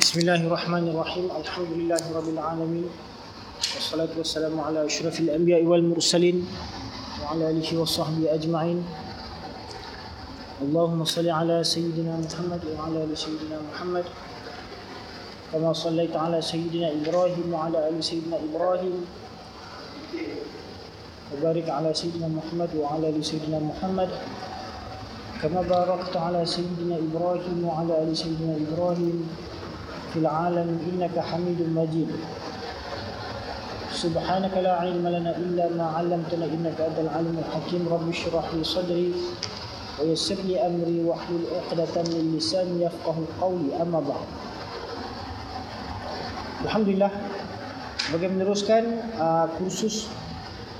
بسم الله الرحمن الرحيم الحمد لله رب العالمين والصلاة والسلام على أشرف الأنبياء والمرسلين وعلى آله وصحبه أجمعين اللهم صل على سيدنا محمد وعلى آل سيدنا محمد كما صليت على سيدنا إبراهيم وعلى آل سيدنا إبراهيم وبارك على سيدنا محمد وعلى آل سيدنا محمد كما باركت على سيدنا إبراهيم وعلى آل سيدنا إبراهيم في العالم إنك حميد مجيد سبحانك لا علم لنا إلا ما علمتنا إنك أنت العليم الحكيم رب اشرح لي صدري ويسر لي أمري واحلل عقدة من لساني يفقه قولي أما بعد Alhamdulillah bagi meneruskan uh, kursus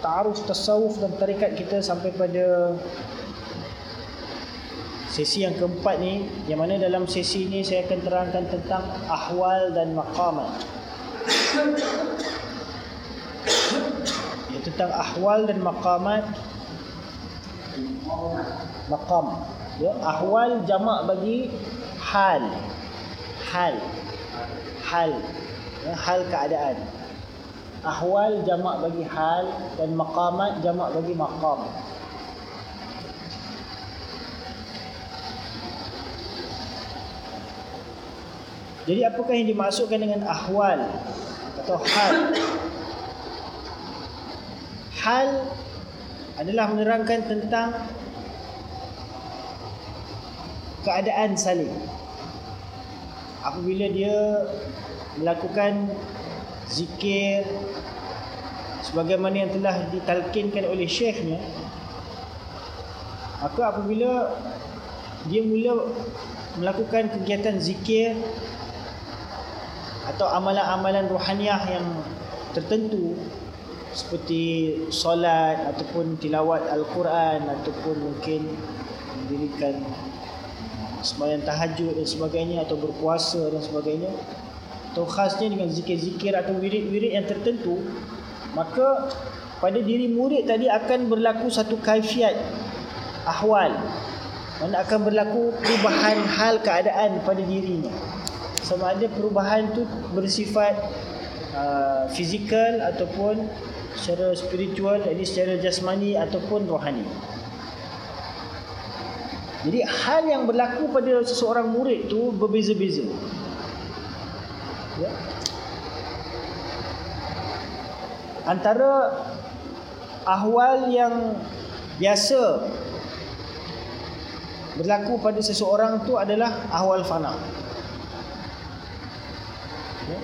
ta'aruf tasawuf dan tarikat kita sampai pada sesi yang keempat ni yang mana dalam sesi ni saya akan terangkan tentang ahwal dan maqamat. Ya, tentang ahwal dan maqamat. Maqam. Ya, ahwal jamak bagi hal. Hal. Hal. Ya, hal keadaan. Ahwal jamak bagi hal dan maqamat jamak bagi maqam Jadi apakah yang dimaksudkan dengan ahwal atau hal? Hal adalah menerangkan tentang keadaan saling. Apabila dia melakukan zikir sebagaimana yang telah ditalkinkan oleh syekhnya maka apabila dia mula melakukan kegiatan zikir atau amalan-amalan rohaniah yang tertentu seperti solat ataupun tilawat al-Quran ataupun mungkin mendirikan sembahyang tahajud dan sebagainya atau berpuasa dan sebagainya atau khasnya dengan zikir-zikir atau wirid-wirid yang tertentu maka pada diri murid tadi akan berlaku satu kaifiat ahwal. Mana akan berlaku perubahan hal keadaan pada dirinya sama ada perubahan tu bersifat uh, fizikal ataupun secara spiritual jadi secara jasmani ataupun rohani. Jadi hal yang berlaku pada seseorang murid tu berbeza-beza. Ya. antara ahwal yang biasa berlaku pada seseorang tu adalah ahwal fana ya.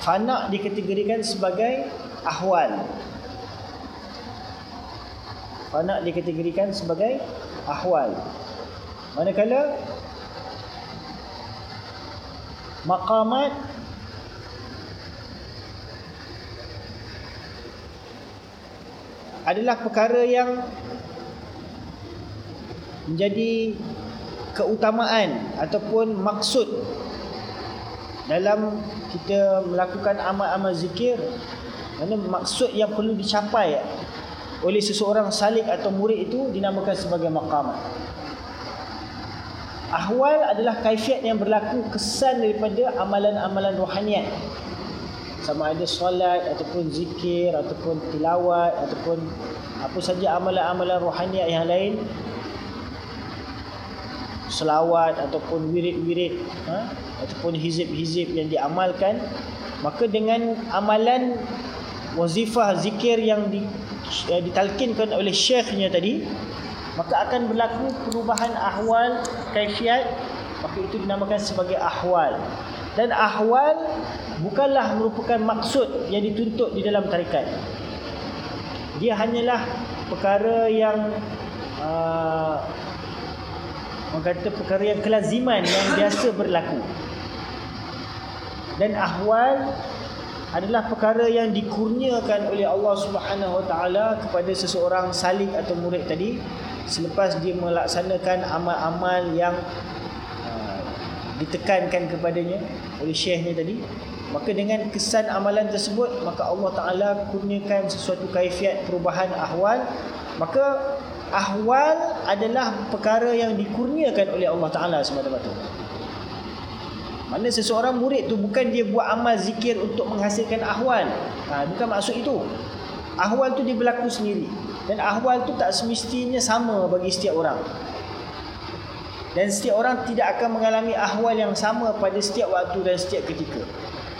fana dikategorikan sebagai ahwal fana dikategorikan sebagai ahwal manakala maqamat adalah perkara yang menjadi keutamaan ataupun maksud dalam kita melakukan amal-amal zikir mana maksud yang perlu dicapai oleh seseorang salik atau murid itu dinamakan sebagai maqamat ahwal adalah kaifiat yang berlaku kesan daripada amalan-amalan rohaniat. Sama ada solat ataupun zikir ataupun tilawat ataupun apa saja amalan-amalan rohaniat yang lain. Selawat ataupun wirid-wirid ha? Ataupun hizib-hizib yang diamalkan maka dengan amalan wazifah zikir yang di, ya, ditalkinkan oleh syekhnya tadi maka akan berlaku perubahan ahwal kaifiat maka itu dinamakan sebagai ahwal. Dan ahwal bukanlah merupakan maksud yang dituntut di dalam tarikat. Dia hanyalah perkara yang uh, orang kata perkara yang kelaziman yang biasa berlaku dan ahwal adalah perkara yang dikurniakan oleh Allah Subhanahu Wa Taala kepada seseorang salik atau murid tadi selepas dia melaksanakan amal-amal yang uh, ditekankan kepadanya oleh syekhnya tadi. Maka dengan kesan amalan tersebut maka Allah Taala kurniakan sesuatu kaifiat perubahan ahwal. Maka ahwal adalah perkara yang dikurniakan oleh Allah Taala semata-mata Mana seseorang murid tu bukan dia buat amal zikir untuk menghasilkan ahwal. Ha, bukan maksud itu. Ahwal tu dia berlaku sendiri. Dan ahwal tu tak semestinya sama bagi setiap orang. Dan setiap orang tidak akan mengalami ahwal yang sama pada setiap waktu dan setiap ketika.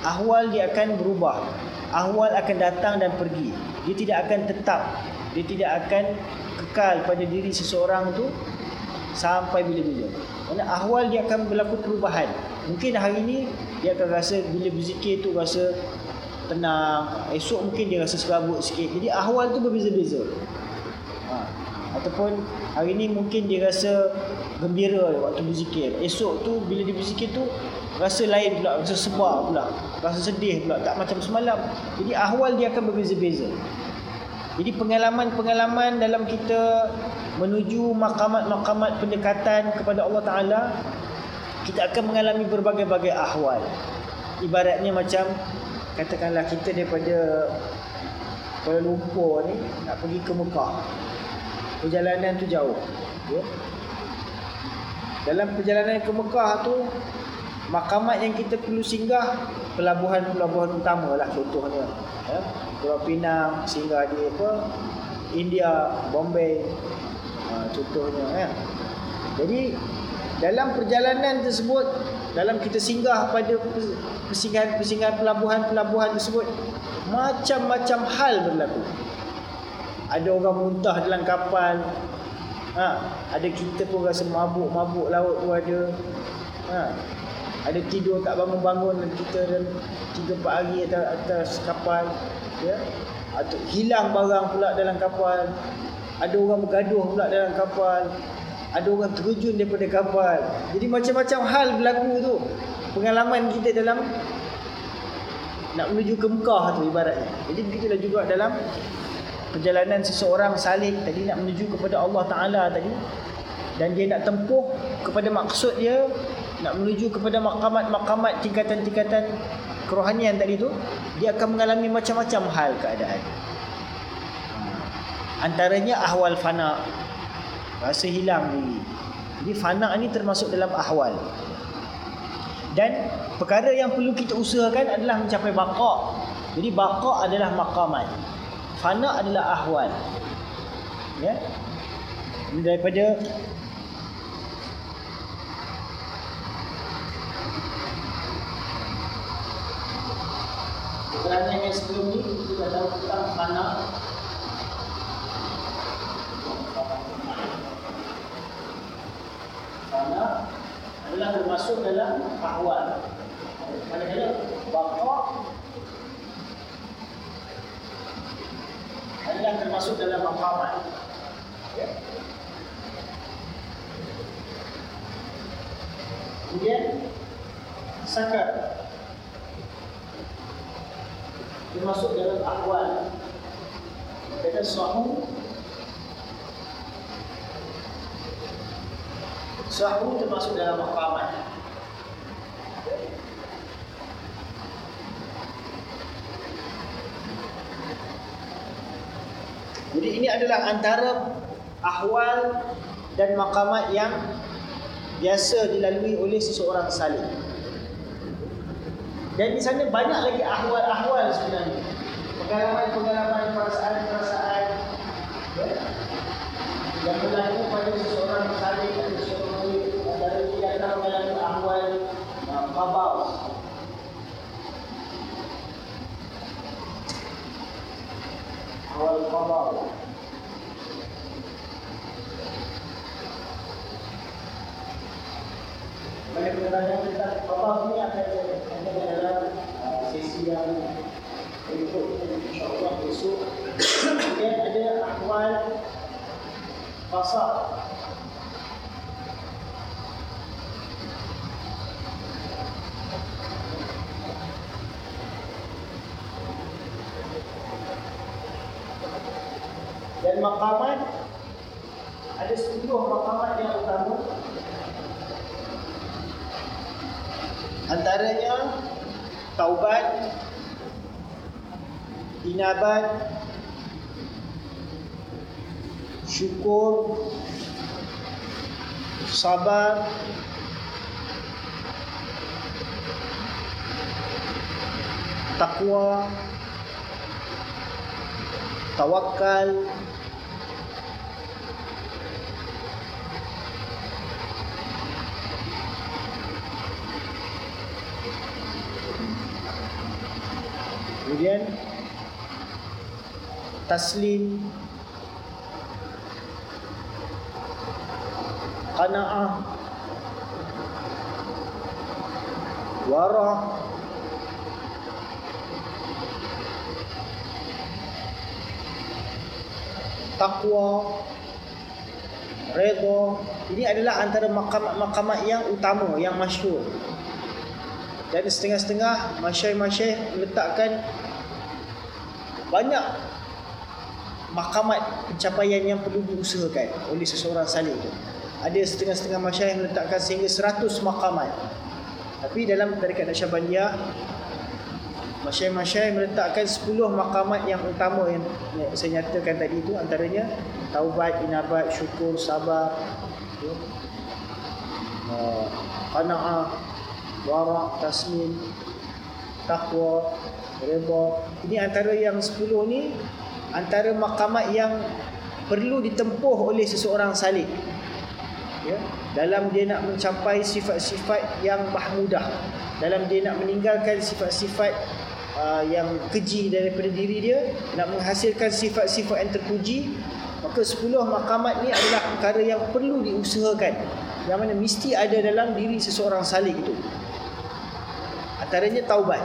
Ahwal dia akan berubah. Ahwal akan datang dan pergi. Dia tidak akan tetap. Dia tidak akan kekal pada diri seseorang tu sampai bila-bila. Kerana ahwal dia akan berlaku perubahan. Mungkin hari ini dia akan rasa bila berzikir tu rasa tenang. Esok mungkin dia rasa serabut sikit. Jadi ahwal tu berbeza-beza. Ha. Ataupun hari ini mungkin dia rasa gembira waktu berzikir. Esok tu bila dia berzikir tu rasa lain pula, rasa sebar pula, rasa sedih pula, tak macam semalam. Jadi ahwal dia akan berbeza-beza. Jadi pengalaman-pengalaman dalam kita menuju makamat-makamat pendekatan kepada Allah Ta'ala kita akan mengalami berbagai-bagai ahwal ibaratnya macam katakanlah kita daripada Kuala Lumpur ni nak pergi ke Mekah perjalanan tu jauh ya? dalam perjalanan ke Mekah tu makamat yang kita perlu singgah pelabuhan-pelabuhan utama lah contohnya ya? Pulau Pinang singgah di apa India, Bombay ha, contohnya ya. Jadi dalam perjalanan tersebut dalam kita singgah pada persinggahan-persinggahan pelabuhan-pelabuhan tersebut macam-macam hal berlaku. Ada orang muntah dalam kapal. Ha, ada kita pun rasa mabuk-mabuk laut tu ada. Ha, ada tidur tak bangun-bangun kita dan 3 4 hari atas, atas kapal ya. Atau hilang barang pula dalam kapal. Ada orang bergaduh pula dalam kapal. Ada orang terjun daripada kapal. Jadi macam-macam hal berlaku tu. Pengalaman kita dalam nak menuju ke Mekah tu ibaratnya. Jadi begitulah juga dalam perjalanan seseorang salih tadi nak menuju kepada Allah Taala tadi dan dia nak tempuh kepada maksud dia nak menuju kepada makamat-makamat tingkatan-tingkatan kerohanian tadi tu dia akan mengalami macam-macam hal keadaan. Antaranya ahwal fana rasa hilang diri. Jadi fana ni termasuk dalam ahwal. Dan perkara yang perlu kita usahakan adalah mencapai baqa jadi baqa adalah maqamat fana adalah ahwal. Ya? Ini daripada kerana yang sebelum ni kita dah tahu tentang fana Fana adalah termasuk dalam ahwal. Mana-mana baqa adalah termasuk dalam maqamat. Ya. Kemudian sakat termasuk dalam ahwal. Kata suahu Sahur termasuk dalam makaman. Jadi ini adalah antara ahwal dan makamat yang biasa dilalui oleh seseorang salih. Dan di sana banyak lagi ahwal-ahwal sebenarnya. Pengalaman-pengalaman, perasaan-perasaan ya, yang berlaku pada seseorang salih dan seseorang datang dalam ahwal khabar ahwal khabar Banyak penerbangan tentang khabar ini akan ada dalam uh, sesi yang berikut. insyaAllah besok Kemudian ada ahwal Fasal dan maqamat ada sepuluh maqamat yang utama. Antaranya taubat inabat syukur sabar takwa tawakal kemudian taslim qanaah wara' takwa redha ini adalah antara makamat-makamat yang utama yang masyhur. Dan setengah-setengah masyayikh-masyayikh meletakkan banyak makamat pencapaian yang perlu diusahakan oleh seseorang salih itu. Ada setengah-setengah masyayikh meletakkan sehingga 100 makamat. Tapi dalam tarikat Nasyabandiyah Masyayikh-masyayikh meletakkan 10 makamat yang utama yang saya nyatakan tadi itu antaranya taubat, inabat, syukur, sabar, ya. uh, qanaah, wara', tasmin, takwa, redha. Ini antara yang 10 ni antara makamat yang perlu ditempuh oleh seseorang salih. Ya, dalam dia nak mencapai sifat-sifat yang mahmudah, dalam dia nak meninggalkan sifat-sifat uh, yang keji daripada diri dia nak menghasilkan sifat-sifat yang terpuji maka 10 makamat ni adalah perkara yang perlu diusahakan. Yang mana mesti ada dalam diri seseorang salih itu. Antaranya taubat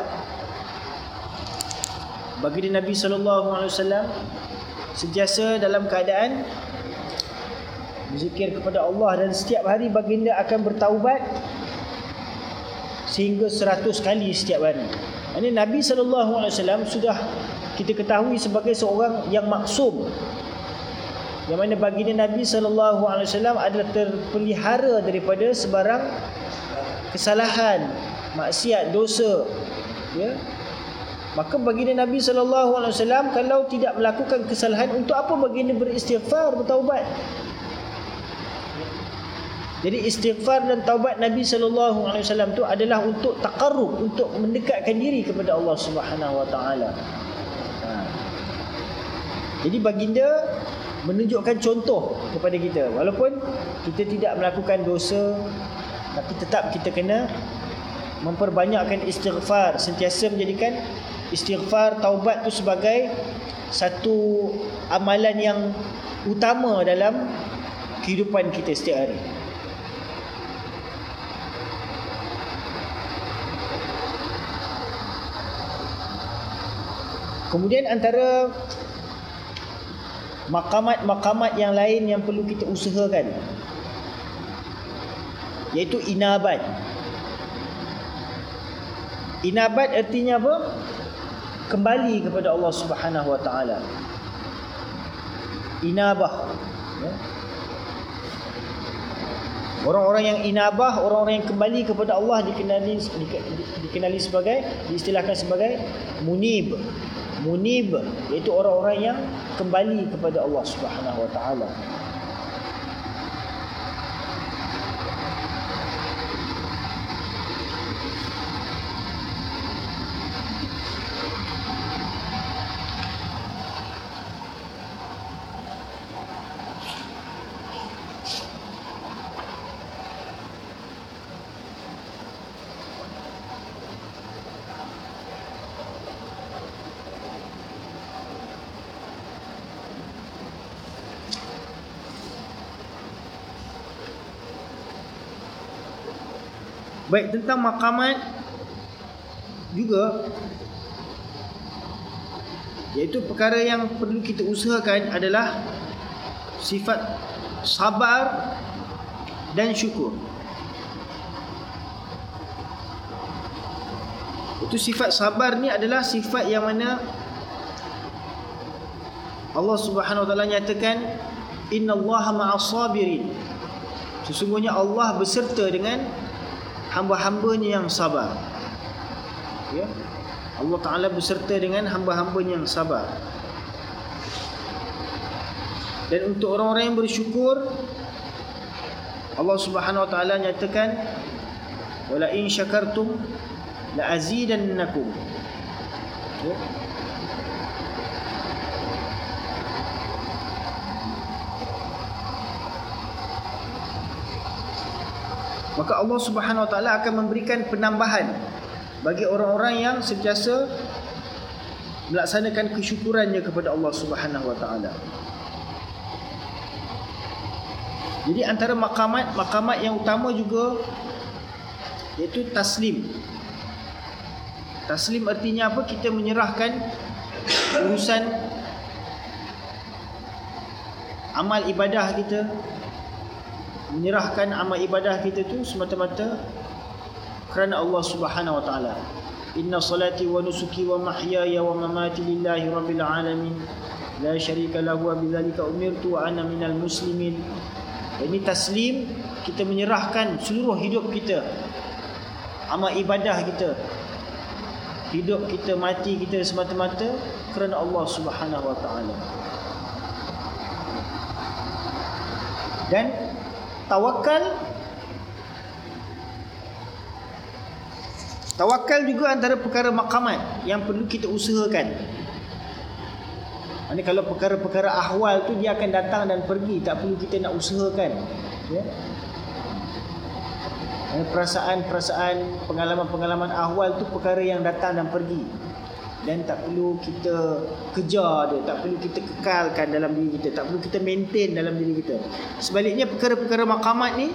bagi Nabi sallallahu alaihi wasallam sentiasa dalam keadaan berzikir kepada Allah dan setiap hari baginda akan bertaubat sehingga 100 kali setiap hari ini Nabi SAW sudah kita ketahui sebagai seorang yang maksum. Yang mana baginda Nabi SAW adalah terpelihara daripada sebarang kesalahan, maksiat, dosa. Ya. Maka baginda Nabi SAW kalau tidak melakukan kesalahan, untuk apa baginda beristighfar, bertaubat? Jadi istighfar dan taubat Nabi sallallahu alaihi wasallam tu adalah untuk taqarrub, untuk mendekatkan diri kepada Allah Subhanahu wa taala. Ha. Jadi baginda menunjukkan contoh kepada kita walaupun kita tidak melakukan dosa tapi tetap kita kena memperbanyakkan istighfar sentiasa menjadikan istighfar taubat tu sebagai satu amalan yang utama dalam kehidupan kita setiap hari. Kemudian antara makamat-makamat yang lain yang perlu kita usahakan iaitu inabat. Inabat artinya apa? Kembali kepada Allah Subhanahu Wa Taala. Inabah. Ya. Orang-orang yang inabah, orang-orang yang kembali kepada Allah dikenali dikenali sebagai diistilahkan sebagai munib munib iaitu orang-orang yang kembali kepada Allah Subhanahu wa taala Baik tentang makamat juga iaitu perkara yang perlu kita usahakan adalah sifat sabar dan syukur. Itu sifat sabar ni adalah sifat yang mana Allah Subhanahu wa taala nyatakan innallaha ma'as sabirin. Sesungguhnya Allah beserta dengan hamba-hambanya yang sabar. Ya. Allah Taala beserta dengan hamba-hambanya yang sabar. Dan untuk orang-orang yang bersyukur Allah Subhanahu wa taala nyatakan wala in syakartum la azidannakum. Ya. Maka Allah Subhanahu Wa Taala akan memberikan penambahan bagi orang-orang yang sentiasa melaksanakan kesyukurannya kepada Allah Subhanahu Wa Taala. Jadi antara makamat makamat yang utama juga iaitu taslim. Taslim artinya apa? Kita menyerahkan urusan amal ibadah kita menyerahkan amal ibadah kita tu semata-mata kerana Allah Subhanahu wa taala. Inna salati wa nusuki wa mahyaya wa mamati lillahi rabbil alamin. La syarika lahu wa bidzalika umirtu wa ana minal muslimin. Ini taslim kita menyerahkan seluruh hidup kita amal ibadah kita hidup kita mati kita semata-mata kerana Allah Subhanahu wa taala. Dan tawakal tawakal juga antara perkara makamat yang perlu kita usahakan. Ini kalau perkara-perkara ahwal tu dia akan datang dan pergi tak perlu kita nak usahakan ya. Perasaan-perasaan pengalaman-pengalaman ahwal tu perkara yang datang dan pergi dan tak perlu kita kejar dia tak perlu kita kekalkan dalam diri kita tak perlu kita maintain dalam diri kita. Sebaliknya perkara-perkara makamat ni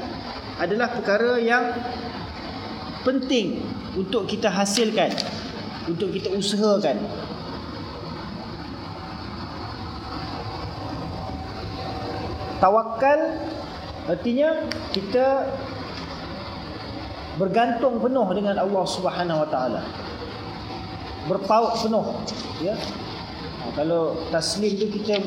adalah perkara yang penting untuk kita hasilkan untuk kita usahakan. Tawakal artinya kita bergantung penuh dengan Allah Subhanahu Wa Taala berpaut penuh ya. Ha, kalau taslim tu kita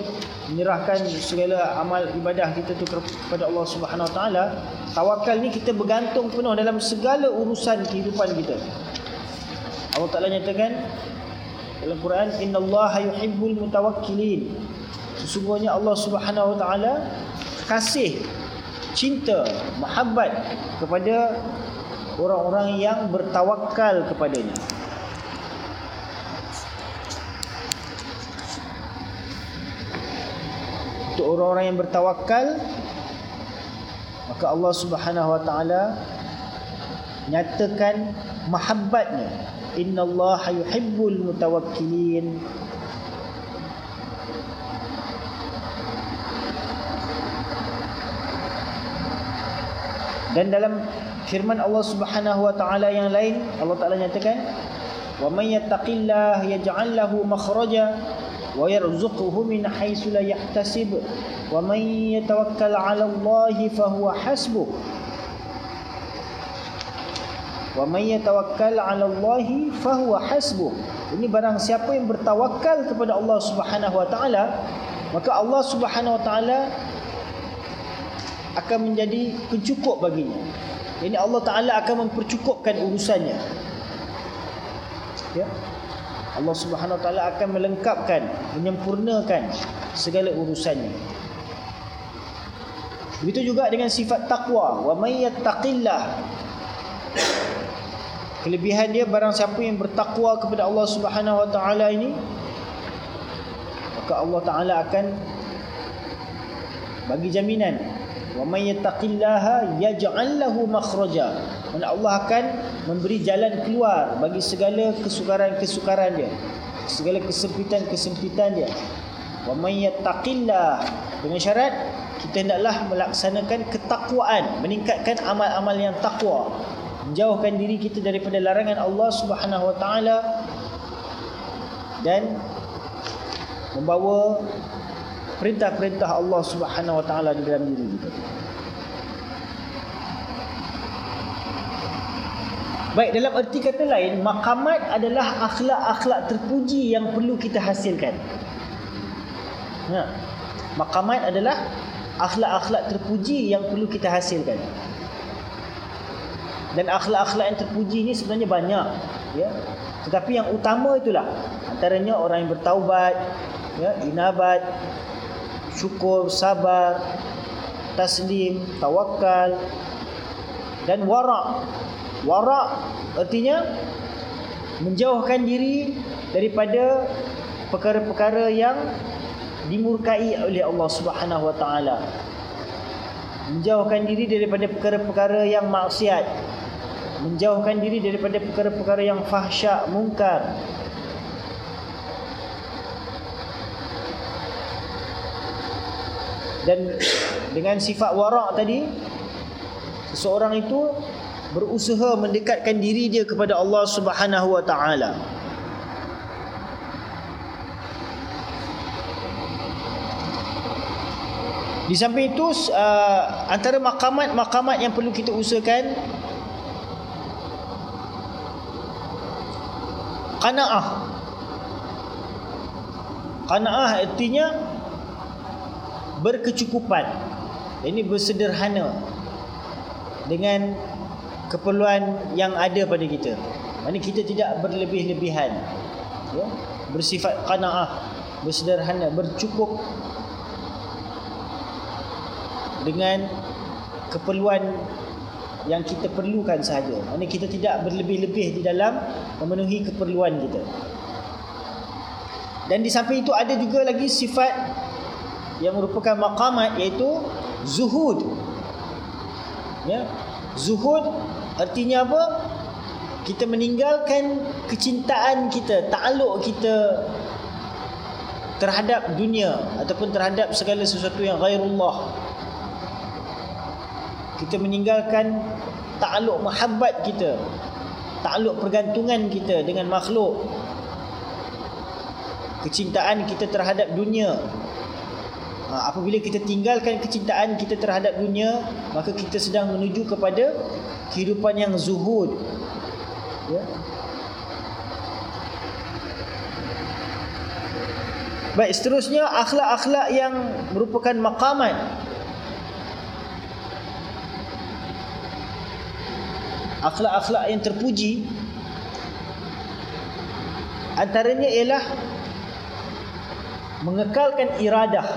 menyerahkan segala amal ibadah kita tu kepada Allah Subhanahu Wa Taala tawakal ni kita bergantung penuh dalam segala urusan kehidupan kita. Allah Taala nyatakan dalam Quran innallaha yuhibbul mutawakkilin. Sesungguhnya Allah Subhanahu Wa Taala kasih cinta mahabbat kepada orang-orang yang bertawakal kepadanya untuk orang-orang yang bertawakal maka Allah Subhanahu wa taala nyatakan mahabbatnya. Innallaha yuhibbul mutawakkilin. Dan dalam firman Allah Subhanahu wa taala yang lain Allah taala nyatakan wa may yattaqillaha yaj'al lahu makhraja ويرزقه من حيث لا يحتسب ومن يتوكل على الله فهو حسبه ومن يتوكل على الله فهو حسبه ini barang siapa yang bertawakal kepada Allah Subhanahu wa taala maka Allah Subhanahu wa taala akan menjadi pencukup baginya ini Allah taala akan mempercukupkan urusannya ya Allah Subhanahu Wa Taala akan melengkapkan, menyempurnakan segala urusannya. Begitu juga dengan sifat takwa. Wa may yattaqillah. Kelebihan dia barang siapa yang bertakwa kepada Allah Subhanahu Wa Taala ini, maka Allah Taala akan bagi jaminan. Wa may yattaqillaha yaj'al lahu makhraja. Mana Allah akan memberi jalan keluar bagi segala kesukaran-kesukaran dia. Segala kesempitan-kesempitan dia. Wa may yattaqillah dengan syarat kita hendaklah melaksanakan ketakwaan, meningkatkan amal-amal yang takwa. Menjauhkan diri kita daripada larangan Allah Subhanahu wa taala dan membawa perintah-perintah Allah Subhanahu wa taala di dalam diri kita. Baik dalam erti kata lain makamat adalah akhlak-akhlak terpuji yang perlu kita hasilkan. Ha. Makamat adalah akhlak-akhlak terpuji yang perlu kita hasilkan. Dan akhlak-akhlak yang terpuji ini sebenarnya banyak, ya. Tetapi yang utama itulah antaranya orang yang bertaubat, ya, inabat, syukur, sabar, taslim, tawakal dan wara' Warak artinya menjauhkan diri daripada perkara-perkara yang dimurkai oleh Allah Subhanahu wa taala. Menjauhkan diri daripada perkara-perkara yang maksiat. Menjauhkan diri daripada perkara-perkara yang fahsyak mungkar dan dengan sifat warak tadi seseorang itu berusaha mendekatkan diri dia kepada Allah Subhanahu wa taala. Di samping itu uh, antara makamat-makamat yang perlu kita usahakan qanaah. Qanaah artinya berkecukupan. Ini bersederhana dengan keperluan yang ada pada kita. Maksudnya kita tidak berlebih-lebihan. Ya? Bersifat qanaah, bersederhana, bercukup dengan keperluan yang kita perlukan sahaja. Maksudnya kita tidak berlebih-lebih di dalam memenuhi keperluan kita. Dan di samping itu ada juga lagi sifat yang merupakan maqamat iaitu zuhud. Ya. Zuhud Artinya apa? Kita meninggalkan kecintaan kita, takluk kita terhadap dunia ataupun terhadap segala sesuatu yang ghairullah. Kita meninggalkan takluk mahabbat kita, takluk pergantungan kita dengan makhluk. Kecintaan kita terhadap dunia. Ha, apabila kita tinggalkan kecintaan kita terhadap dunia, maka kita sedang menuju kepada kehidupan yang zuhud ya Baik, seterusnya akhlak-akhlak yang merupakan maqamat. Akhlak-akhlak yang terpuji antaranya ialah mengekalkan iradah.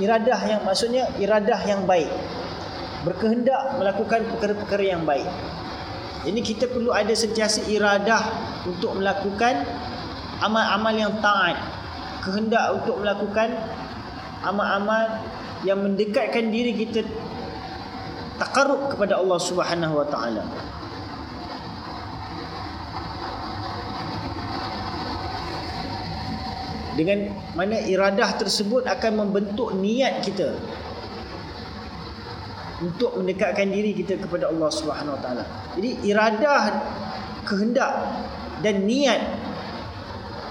Iradah yang maksudnya iradah yang baik berkehendak melakukan perkara-perkara yang baik. Ini kita perlu ada sentiasa iradah untuk melakukan amal-amal yang taat. Kehendak untuk melakukan amal-amal yang mendekatkan diri kita takarrub kepada Allah Subhanahu wa taala. Dengan mana iradah tersebut akan membentuk niat kita untuk mendekatkan diri kita kepada Allah Subhanahu Wa Taala. Jadi iradah kehendak dan niat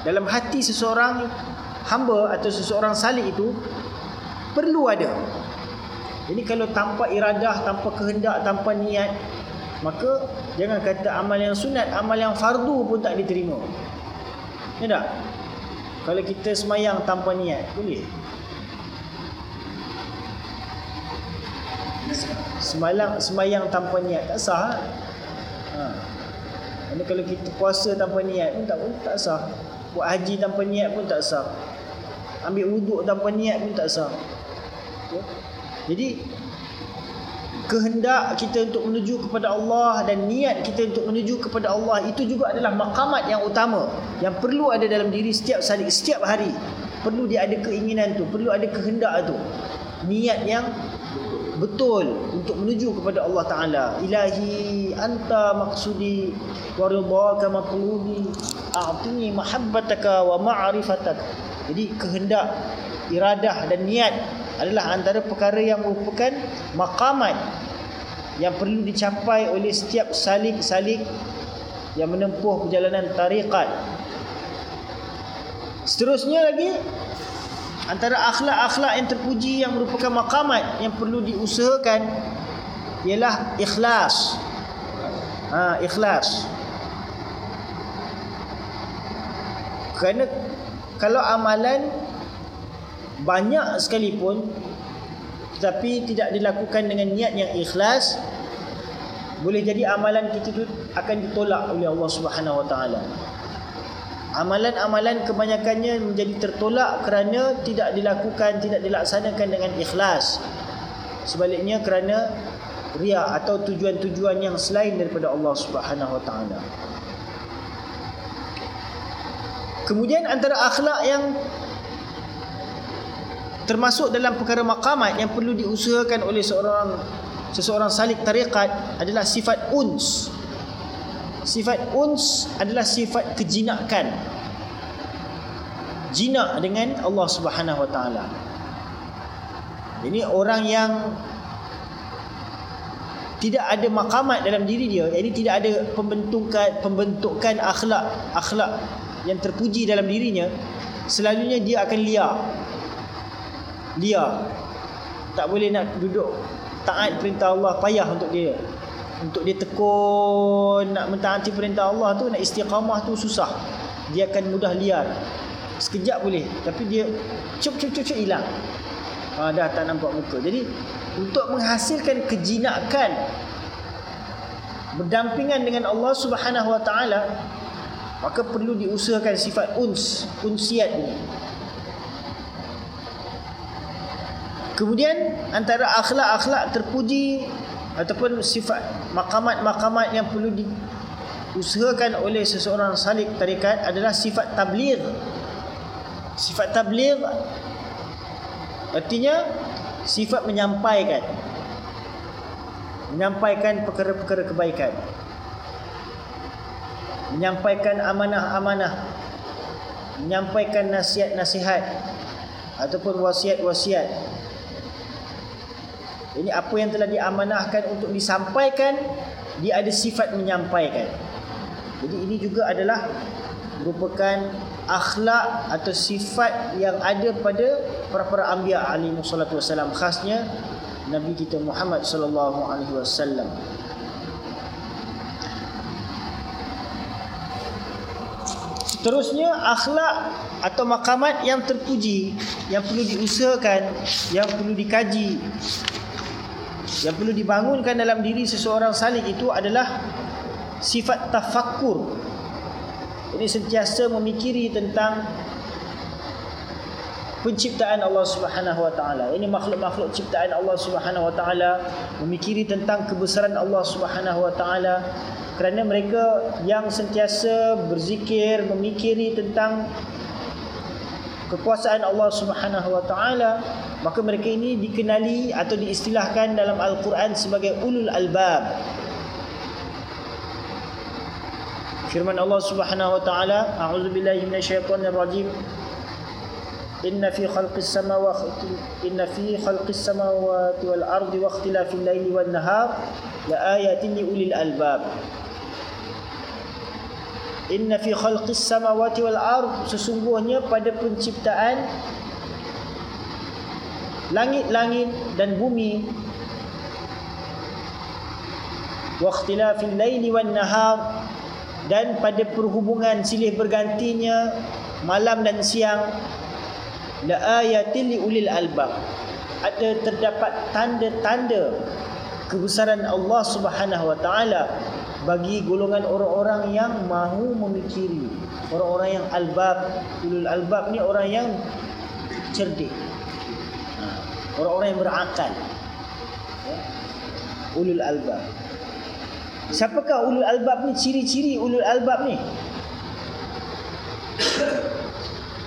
dalam hati seseorang hamba atau seseorang salih itu perlu ada. Jadi kalau tanpa iradah, tanpa kehendak, tanpa niat, maka jangan kata amal yang sunat, amal yang fardu pun tak diterima. Ya tak? Kalau kita semayang tanpa niat, boleh? Semalam semayang tanpa niat tak sah. Ha. Ini kalau kita puasa tanpa niat pun tak pun tak sah. Buat haji tanpa niat pun tak sah. Ambil wuduk tanpa niat pun tak sah. Ya. Jadi kehendak kita untuk menuju kepada Allah dan niat kita untuk menuju kepada Allah itu juga adalah makamat yang utama yang perlu ada dalam diri setiap hari setiap hari perlu dia ada keinginan tu perlu ada kehendak tu niat yang betul untuk menuju kepada Allah Taala. Ilahi anta maksudi wa ridhaka matlubi a'tini mahabbataka wa ma'rifatak. Jadi kehendak, iradah dan niat adalah antara perkara yang merupakan maqamat yang perlu dicapai oleh setiap salik-salik yang menempuh perjalanan tariqat. Seterusnya lagi antara akhlak-akhlak yang terpuji yang merupakan makamat yang perlu diusahakan ialah ikhlas. Ha, ikhlas. Kerana kalau amalan banyak sekalipun tetapi tidak dilakukan dengan niat yang ikhlas boleh jadi amalan kita itu akan ditolak oleh Allah Subhanahu Wa Taala. Amalan-amalan kebanyakannya menjadi tertolak kerana tidak dilakukan tidak dilaksanakan dengan ikhlas. Sebaliknya kerana ria atau tujuan-tujuan yang selain daripada Allah Subhanahu wa taala. Kemudian antara akhlak yang termasuk dalam perkara maqamat yang perlu diusahakan oleh seorang seseorang salik tarikat adalah sifat uns. Sifat uns adalah sifat kejinakan. Jinak dengan Allah Subhanahu Wa Taala. Ini orang yang tidak ada makamat dalam diri dia jadi tidak ada pembentukan pembentukan akhlak akhlak yang terpuji dalam dirinya selalunya dia akan liar liar tak boleh nak duduk taat perintah Allah payah untuk dia. Untuk dia tekun nak mentaati perintah Allah tu nak istiqamah tu susah. Dia akan mudah liar. Sekejap boleh tapi dia cup cup cup hilang. Ha, dah tak nampak muka. Jadi untuk menghasilkan kejinakan berdampingan dengan Allah Subhanahu Wa Taala maka perlu diusahakan sifat uns unsiat ini kemudian antara akhlak-akhlak terpuji ataupun sifat makamat-makamat yang perlu diusahakan oleh seseorang salik tarikat adalah sifat tabligh. Sifat tabligh artinya sifat menyampaikan. Menyampaikan perkara-perkara kebaikan. Menyampaikan amanah-amanah. Menyampaikan nasihat-nasihat ataupun wasiat-wasiat ini apa yang telah diamanahkan untuk disampaikan dia ada sifat menyampaikan jadi ini juga adalah merupakan akhlak atau sifat yang ada pada para-para anbiya alaihi wassalatu wasallam khasnya Nabi kita Muhammad sallallahu alaihi wasallam. Terusnya akhlak atau makamat yang terpuji yang perlu diusahakan, yang perlu dikaji, yang perlu dibangunkan dalam diri seseorang salik itu adalah sifat tafakkur ini sentiasa memikiri tentang penciptaan Allah Subhanahu Wa Taala. Ini makhluk-makhluk ciptaan Allah Subhanahu Wa Taala memikiri tentang kebesaran Allah Subhanahu Wa Taala kerana mereka yang sentiasa berzikir memikiri tentang kekuasaan Allah Subhanahu Wa Taala maka mereka ini dikenali atau diistilahkan dalam Al-Quran sebagai ulul albab. Firman Allah Subhanahu wa taala a'udzu billahi minasyaitonir rajim. Inna fi khalqis samawati inna fi khalqis samawati wal ardi wa ikhtilafil laili wan nahar la ayatin li ulil albab inna fi khalqis samawati wal ard. Sesungguhnya pada penciptaan langit-langit dan bumi. Wa ikhtilafil laili wan nahar. Dan pada perhubungan silih bergantinya malam dan siang. La ayatil li ulil albab. Ada terdapat tanda-tanda kebesaran Allah Subhanahu wa taala bagi golongan orang-orang yang mahu memikiri orang-orang yang albab ulul albab ni orang yang cerdik ha, orang-orang yang berakal ya. ulul albab Siapakah ulul albab ni? Ciri-ciri ulul albab ni.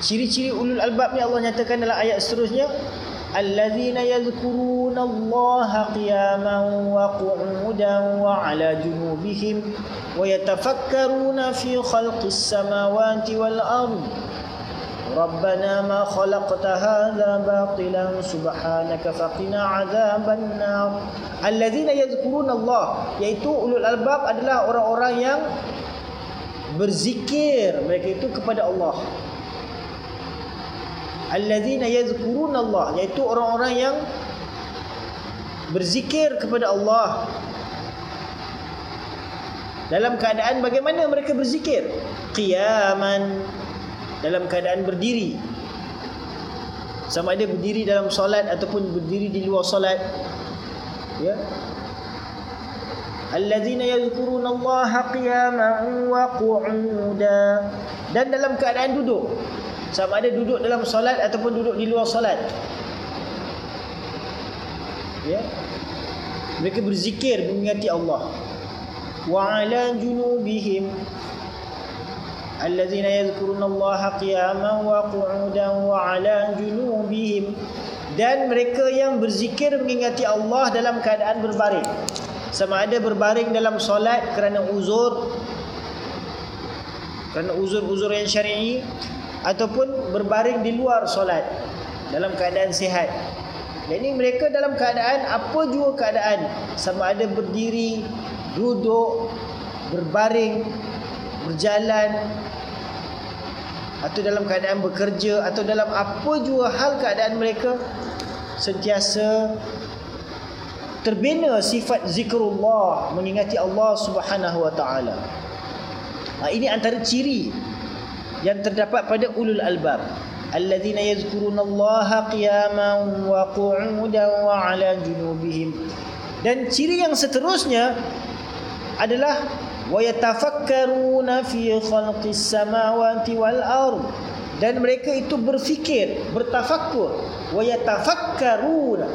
Ciri-ciri ulul albab ni Allah nyatakan dalam ayat seterusnya. Alladzina yadhkuruna Allah qiyaman wa qu'udan wa ala junubihim wa yatafakkaruna fi khalqis samawati wal ardh ربنا ما خلقت هذا باطلا سبحانك فقنا عذاب النار الذين يذكرون الله yaitu ulul albab adalah orang-orang yang berzikir mereka itu kepada Allah alladzina yadhkuruna Allah yaitu orang-orang yang berzikir kepada Allah. Dalam keadaan bagaimana mereka berzikir? Qiyaman. Dalam keadaan berdiri. Sama ada berdiri dalam solat ataupun berdiri di luar solat. Ya. Allazina yadhkuruna allaha qiyaman wa qu'uda dan dalam keadaan duduk sama ada duduk dalam solat ataupun duduk di luar solat. Ya. Mereka berzikir mengingati Allah. Wa ala junubihim allazina yadhkuruna Allah qiyaman wa qu'udan wa 'ala junubihim. Dan mereka yang berzikir mengingati Allah dalam keadaan berbaring. Sama ada berbaring dalam solat kerana uzur. Kerana uzur-uzur yang syar'i ataupun berbaring di luar solat dalam keadaan sihat jadi mereka dalam keadaan apa jua keadaan sama ada berdiri, duduk, berbaring, berjalan atau dalam keadaan bekerja atau dalam apa jua hal keadaan mereka sentiasa terbina sifat zikrullah mengingati Allah Subhanahu wa taala. Ha, ini antara ciri yang terdapat pada ulul albab. Alladzina yadhkuruna Allah qiyaman wa qu'udan wa 'ala junubihim. Dan ciri yang seterusnya adalah wa yatafakkaruna fi khalqis samawati wal ard. Dan mereka itu berfikir bertafakkur. Wa yatafakkaruna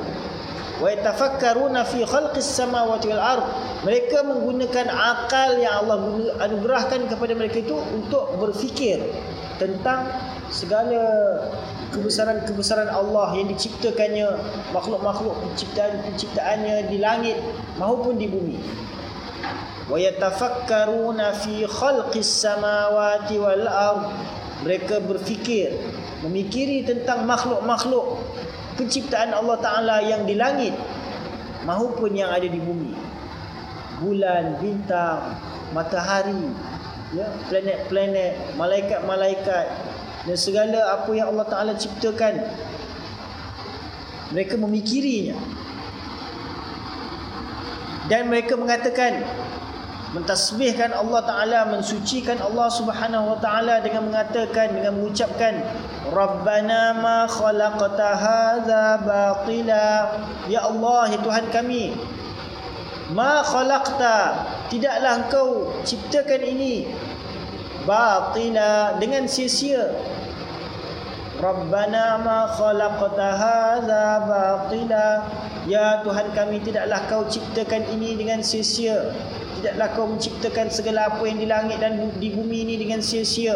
wa yatafakkaruna fi khalqis samawati wal ard mereka menggunakan akal yang Allah anugerahkan kepada mereka itu untuk berfikir tentang segala kebesaran-kebesaran Allah yang diciptakannya makhluk-makhluk penciptaan penciptaannya di langit maupun di bumi. wa yatafakkaruna fi khalqis samawati wal ard mereka berfikir memikiri tentang makhluk-makhluk penciptaan Allah taala yang di langit maupun yang ada di bumi. Bulan bintang matahari ya planet-planet malaikat-malaikat dan segala apa yang Allah Taala ciptakan. Mereka memikirinya. Dan mereka mengatakan mentasbihkan Allah Taala mensucikan Allah Subhanahu wa taala dengan mengatakan dengan mengucapkan Rabbana ma khalaqta hadza batila. Ya Allah ya Tuhan kami ma khalaqta tidaklah engkau ciptakan ini batila dengan sia-sia Rabbana ma khalaqta hadza batila. Ya Tuhan kami tidaklah kau ciptakan ini dengan sia-sia. Tidaklah kau menciptakan segala apa yang di langit dan di bumi ini dengan sia-sia.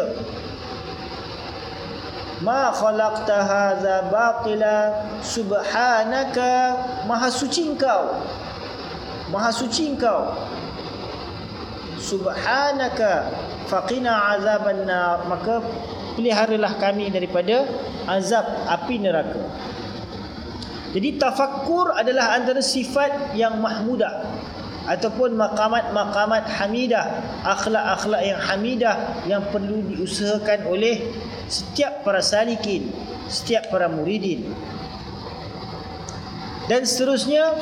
Ma khalaqta hadza batila. Subhanaka maha suci engkau. Maha suci engkau. Subhanaka faqina azaban nar maka peliharalah kami daripada azab api neraka jadi tafakkur adalah antara sifat yang mahmudah ataupun maqamat-maqamat hamidah, akhlak-akhlak yang hamidah yang perlu diusahakan oleh setiap para salikin, setiap para muridin. Dan seterusnya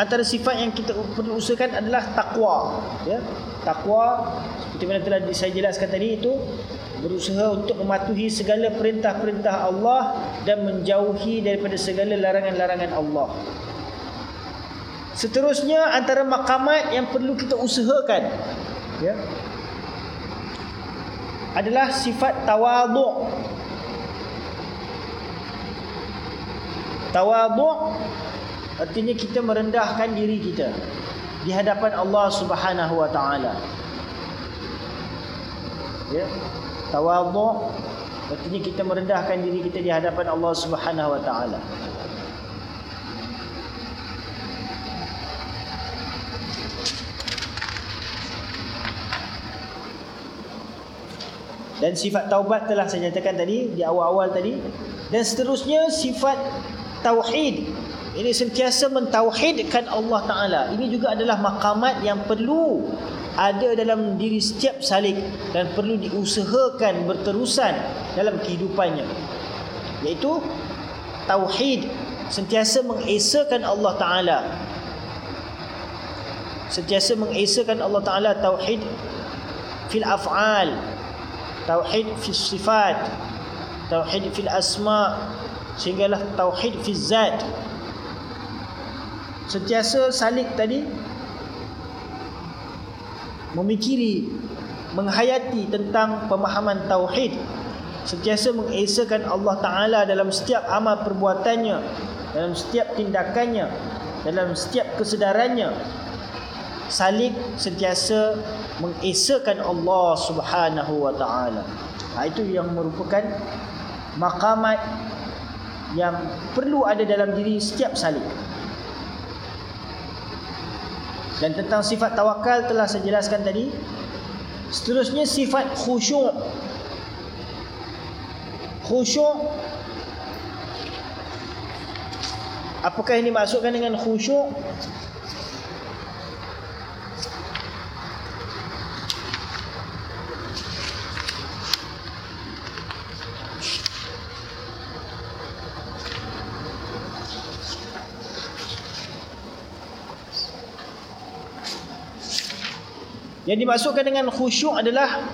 antara sifat yang kita perlu usahakan adalah takwa, ya. Takwa seperti mana telah saya jelaskan tadi itu berusaha untuk mematuhi segala perintah-perintah Allah dan menjauhi daripada segala larangan-larangan Allah. Seterusnya antara makamat yang perlu kita usahakan ya adalah sifat tawaduk. Tawaduk artinya kita merendahkan diri kita di hadapan Allah Subhanahu wa taala. Ya. Tawaduk artinya kita merendahkan diri kita di hadapan Allah Subhanahu wa taala. Dan sifat taubat telah saya nyatakan tadi di awal-awal tadi. Dan seterusnya sifat tauhid. Ini sentiasa mentauhidkan Allah Taala. Ini juga adalah makamat yang perlu ada dalam diri setiap salik dan perlu diusahakan berterusan dalam kehidupannya. Yaitu tauhid sentiasa mengesakan Allah Taala. Sentiasa mengesakan Allah Taala tauhid fil af'al tauhid fi sifat tauhid fil asma sehinggalah tauhid fi zat sentiasa salik tadi memikiri menghayati tentang pemahaman tauhid sentiasa mengesakan Allah taala dalam setiap amal perbuatannya dalam setiap tindakannya dalam setiap kesedarannya salik sentiasa mengesakan Allah Subhanahu wa taala. Ha, itu yang merupakan maqamat yang perlu ada dalam diri setiap salik. Dan tentang sifat tawakal telah saya jelaskan tadi. Seterusnya sifat khusyuk. Khusyuk Apakah ini dimaksudkan dengan khusyuk? Yang dimaksudkan dengan khusyuk adalah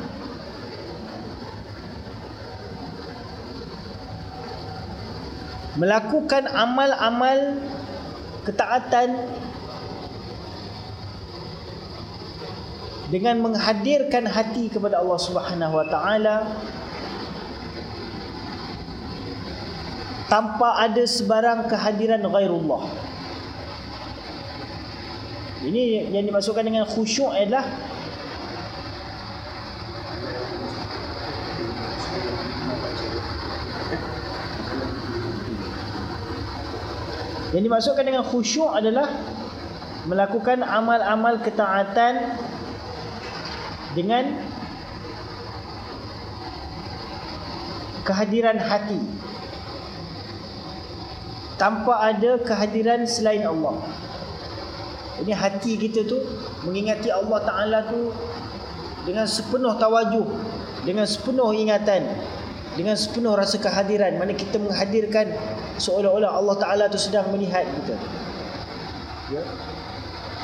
melakukan amal-amal ketaatan dengan menghadirkan hati kepada Allah Subhanahu wa taala tanpa ada sebarang kehadiran ghairullah. Ini yang dimaksudkan dengan khusyuk adalah Yang dimaksudkan dengan khusyuk adalah melakukan amal-amal ketaatan dengan kehadiran hati tanpa ada kehadiran selain Allah. Ini hati kita tu mengingati Allah Taala tu dengan sepenuh tawajuh, dengan sepenuh ingatan, dengan sepenuh rasa kehadiran mana kita menghadirkan seolah-olah Allah Taala tu sedang melihat kita. Ya.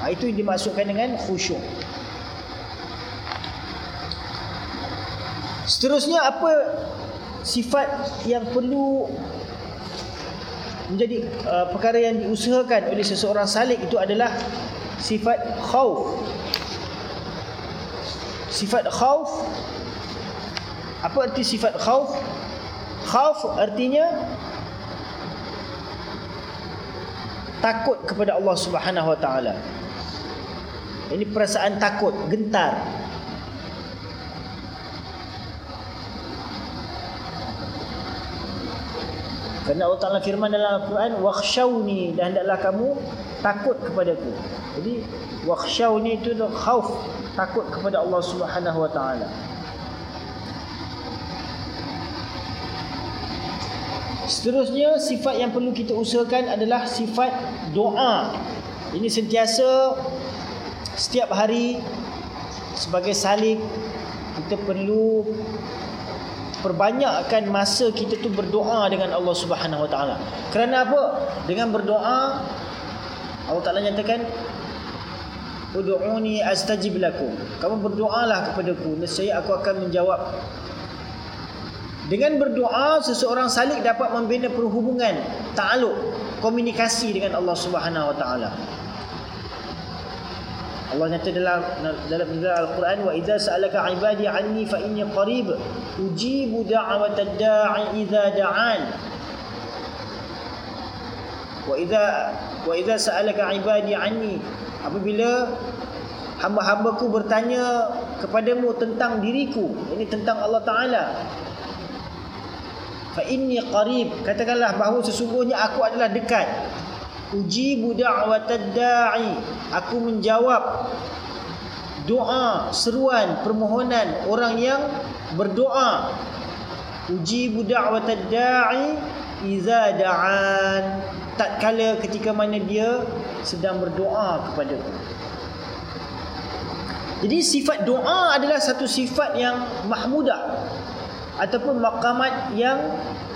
Ha, itu yang dimaksudkan dengan khusyuk. Seterusnya apa sifat yang perlu menjadi uh, perkara yang diusahakan oleh seseorang salik itu adalah sifat khauf. Sifat khauf apa arti sifat khauf? Khauf artinya takut kepada Allah Subhanahu Wa Taala. Ini perasaan takut, gentar. Kerana Allah Taala firman dalam Al-Quran, "Wakhshawni" dan hendaklah kamu takut kepadaku. Jadi wakhshawni itu khauf, takut kepada Allah Subhanahu Wa Taala. Seterusnya sifat yang perlu kita usahakan adalah sifat doa. Ini sentiasa setiap hari sebagai salik kita perlu perbanyakkan masa kita tu berdoa dengan Allah Subhanahu Wa Taala. Kerana apa? Dengan berdoa Allah Taala nyatakan Ud'uni astajib lakum. Kamu berdoalah kepadaku nescaya aku akan menjawab dengan berdoa seseorang salik dapat membina perhubungan, ta'aluk, komunikasi dengan Allah Subhanahu wa taala. Allah nyata dalam dalam Al-Quran wa idza sa'alaka 'ibadi 'anni fa inni qarib ujibu da'watad da'i idza da'an. Wa idza wa idza sa'alaka 'ibadi 'anni apabila hamba-hambaku bertanya kepadamu tentang diriku, ini tentang Allah Taala fa inni qarib. Katakanlah bahawa sesungguhnya aku adalah dekat. Ujibu da'watad da'i. Aku menjawab doa seruan permohonan orang yang berdoa. Ujibu da'watad da'i iza da'an. Tatkala ketika mana dia sedang berdoa kepada jadi sifat doa adalah satu sifat yang mahmudah ataupun maqamat yang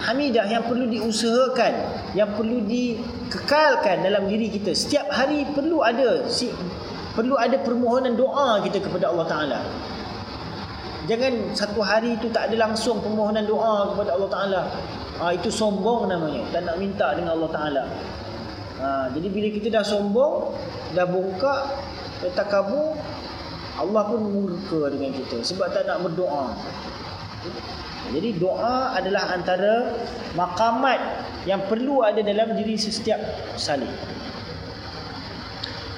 hamidah yang perlu diusahakan yang perlu dikekalkan dalam diri kita. Setiap hari perlu ada si, perlu ada permohonan doa kita kepada Allah taala. Jangan satu hari itu tak ada langsung permohonan doa kepada Allah taala. Ha, itu sombong namanya. Tak nak minta dengan Allah taala. Ha, jadi bila kita dah sombong dah dah takabur Allah pun murka dengan kita sebab tak nak berdoa jadi doa adalah antara makamat yang perlu ada dalam diri setiap salih.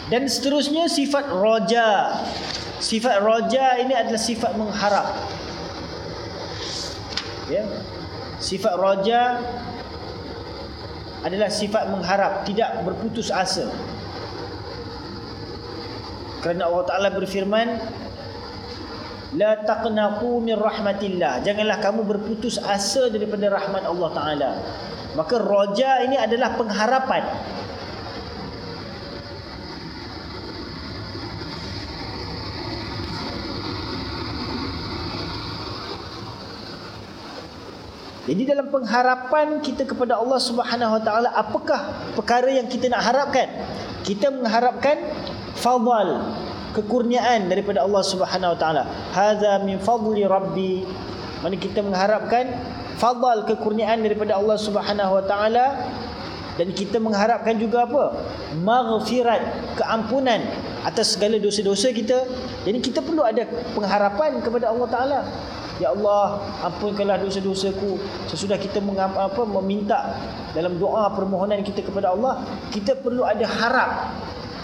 Dan seterusnya sifat roja. Sifat roja ini adalah sifat mengharap. Ya. Sifat roja adalah sifat mengharap, tidak berputus asa. Kerana Allah Taala berfirman, La taqnaqu min rahmatillah. Janganlah kamu berputus asa daripada rahmat Allah Taala. Maka roja ini adalah pengharapan. Jadi dalam pengharapan kita kepada Allah Subhanahu Wa Taala, apakah perkara yang kita nak harapkan? Kita mengharapkan fadl, kekurniaan daripada Allah Subhanahu Wa Taala. Hadza min fadli Rabbi. Mana kita mengharapkan fadl kekurniaan daripada Allah Subhanahu Wa Taala dan kita mengharapkan juga apa? Maghfirat, keampunan atas segala dosa-dosa kita. Jadi kita perlu ada pengharapan kepada Allah Taala. Ya Allah, ampunkanlah dosa-dosaku. Sesudah kita apa, meminta dalam doa permohonan kita kepada Allah, kita perlu ada harap,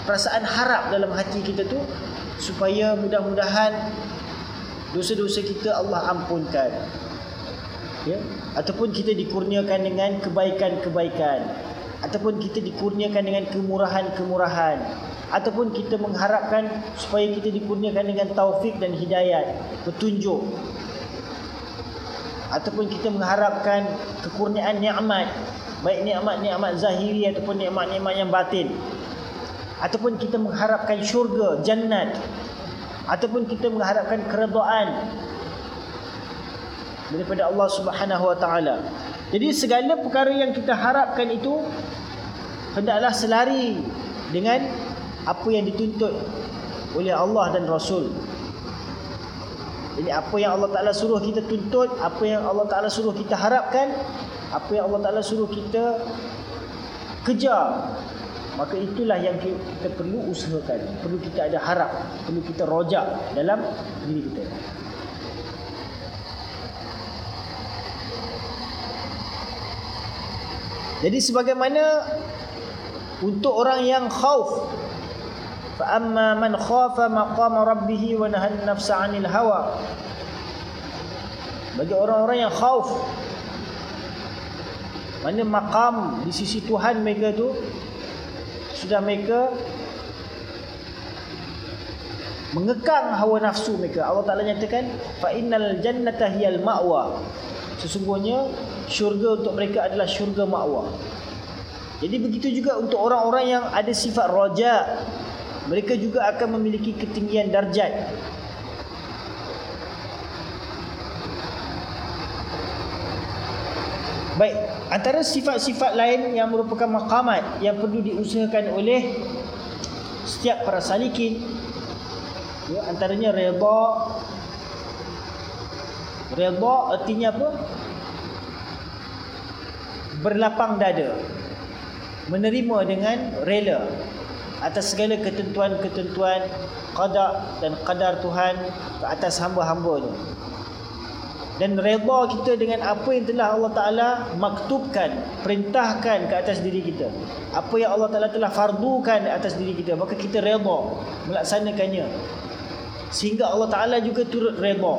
perasaan harap dalam hati kita tu supaya mudah-mudahan dosa-dosa kita Allah ampunkan. Ya, ataupun kita dikurniakan dengan kebaikan-kebaikan. Ataupun kita dikurniakan dengan kemurahan-kemurahan. Ataupun kita mengharapkan supaya kita dikurniakan dengan taufik dan hidayat petunjuk. Ataupun kita mengharapkan kekurniaan nikmat baik nikmat-nikmat zahiri ataupun nikmat-nikmat yang batin ataupun kita mengharapkan syurga jannat. Ataupun kita mengharapkan keredaan daripada Allah Subhanahu wa taala. Jadi segala perkara yang kita harapkan itu hendaklah selari dengan apa yang dituntut oleh Allah dan Rasul. Jadi apa yang Allah Ta'ala suruh kita tuntut Apa yang Allah Ta'ala suruh kita harapkan Apa yang Allah Ta'ala suruh kita kejar maka itulah yang kita perlu usahakan. Perlu kita ada harap. Perlu kita rojak dalam diri kita. Jadi sebagaimana untuk orang yang khauf fa amma man khafa maqama rabbih wa nahan nafsa 'anil hawa. Bagi orang-orang yang khauf mana maqam di sisi Tuhan mereka tu sudah mereka mengekang hawa nafsu mereka Allah Taala nyatakan fa innal jannata hiyal ma'wa. Sesungguhnya syurga untuk mereka adalah syurga ma'wa. Jadi begitu juga untuk orang-orang yang ada sifat roja mereka juga akan memiliki ketinggian darjat Baik, antara sifat-sifat lain yang merupakan maqamat yang perlu diusahakan oleh setiap para salikin ya, antaranya redha redha artinya apa? berlapang dada menerima dengan rela atas segala ketentuan-ketentuan qada dan qadar Tuhan ke atas hamba-hambanya. Dan redha kita dengan apa yang telah Allah Taala maktubkan, perintahkan ke atas diri kita. Apa yang Allah Taala telah fardukan atas diri kita, maka kita redha melaksanakannya. Sehingga Allah Taala juga turut redha.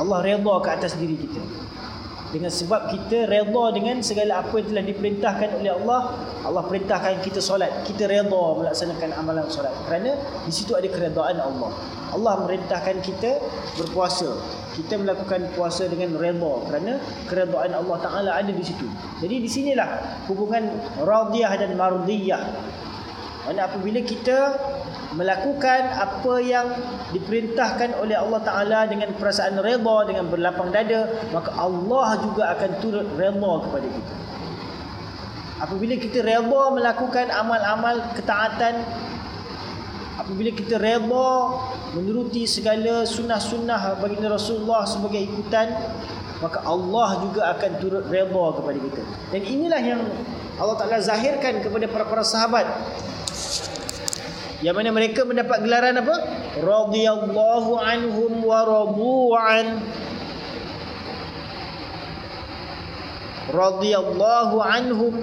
Allah redha ke atas diri kita dengan sebab kita redha dengan segala apa yang telah diperintahkan oleh Allah Allah perintahkan kita solat. Kita redha melaksanakan amalan solat. Kerana di situ ada keredaan Allah. Allah merintahkan kita berpuasa. Kita melakukan puasa dengan redha kerana keredaan Allah Taala ada di situ. Jadi di sinilah hubungan radiyah dan mardiyah mana apabila kita melakukan apa yang diperintahkan oleh Allah Taala dengan perasaan redha dengan berlapang dada maka Allah juga akan turut redha kepada kita. Apabila kita redha melakukan amal-amal ketaatan apabila kita redha menuruti segala sunnah-sunnah bagi Rasulullah sebagai ikutan maka Allah juga akan turut redha kepada kita. Dan inilah yang Allah Taala zahirkan kepada para-para sahabat yang mana mereka mendapat gelaran apa? Radhiyallahu anhum wa radu'an. Radhiyallahu anhum.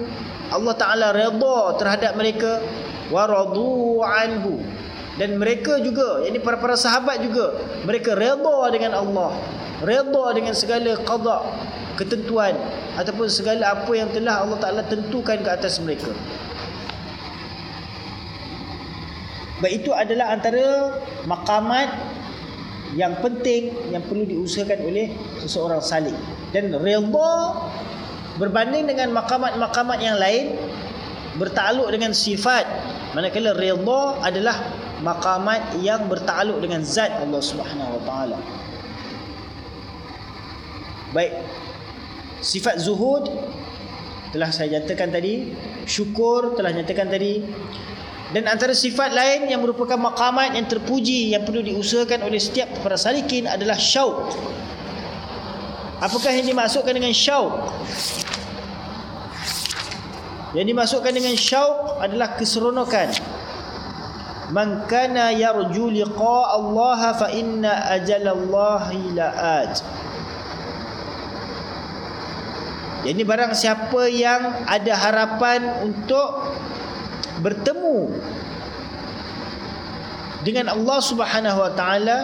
Allah Taala redha terhadap mereka. Wa radu anhu dan mereka juga yakni para-para sahabat juga mereka redha dengan Allah. Redha dengan segala qada ketentuan ataupun segala apa yang telah Allah Taala tentukan ke atas mereka Baik itu adalah antara makamat yang penting yang perlu diusahakan oleh seseorang salih. Dan redha berbanding dengan makamat-makamat yang lain bertakluk dengan sifat. Manakala redha adalah makamat yang bertakluk dengan zat Allah Subhanahu Wa Taala. Baik. Sifat zuhud telah saya nyatakan tadi, syukur telah nyatakan tadi, dan antara sifat lain yang merupakan makamat yang terpuji yang perlu diusahakan oleh setiap para salikin adalah syauq. Apakah yang dimaksudkan dengan syauq? Yang dimaksudkan dengan syauq adalah keseronokan. Man kana yarju liqa Allah fa inna ajalallahi la'at. Jadi barang siapa yang ada harapan untuk bertemu dengan Allah Subhanahu wa taala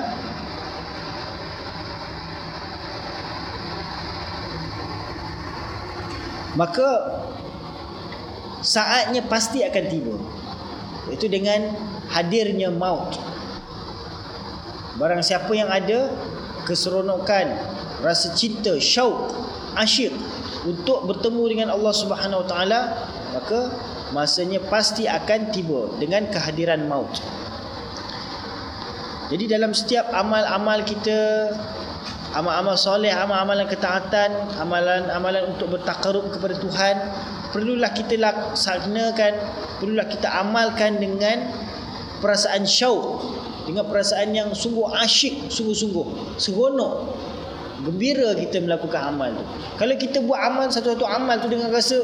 maka saatnya pasti akan tiba. Itu dengan hadirnya maut. Barang siapa yang ada keseronokan rasa cinta syauq asyik untuk bertemu dengan Allah Subhanahu wa taala maka masanya pasti akan tiba dengan kehadiran maut. Jadi dalam setiap amal-amal kita, amal-amal soleh, amal-amalan ketaatan, amalan-amalan untuk bertakarub kepada Tuhan, perlulah kita laksanakan, perlulah kita amalkan dengan perasaan syauq, dengan perasaan yang sungguh asyik, sungguh-sungguh, seronok, gembira kita melakukan amal tu. Kalau kita buat amal satu-satu amal tu dengan rasa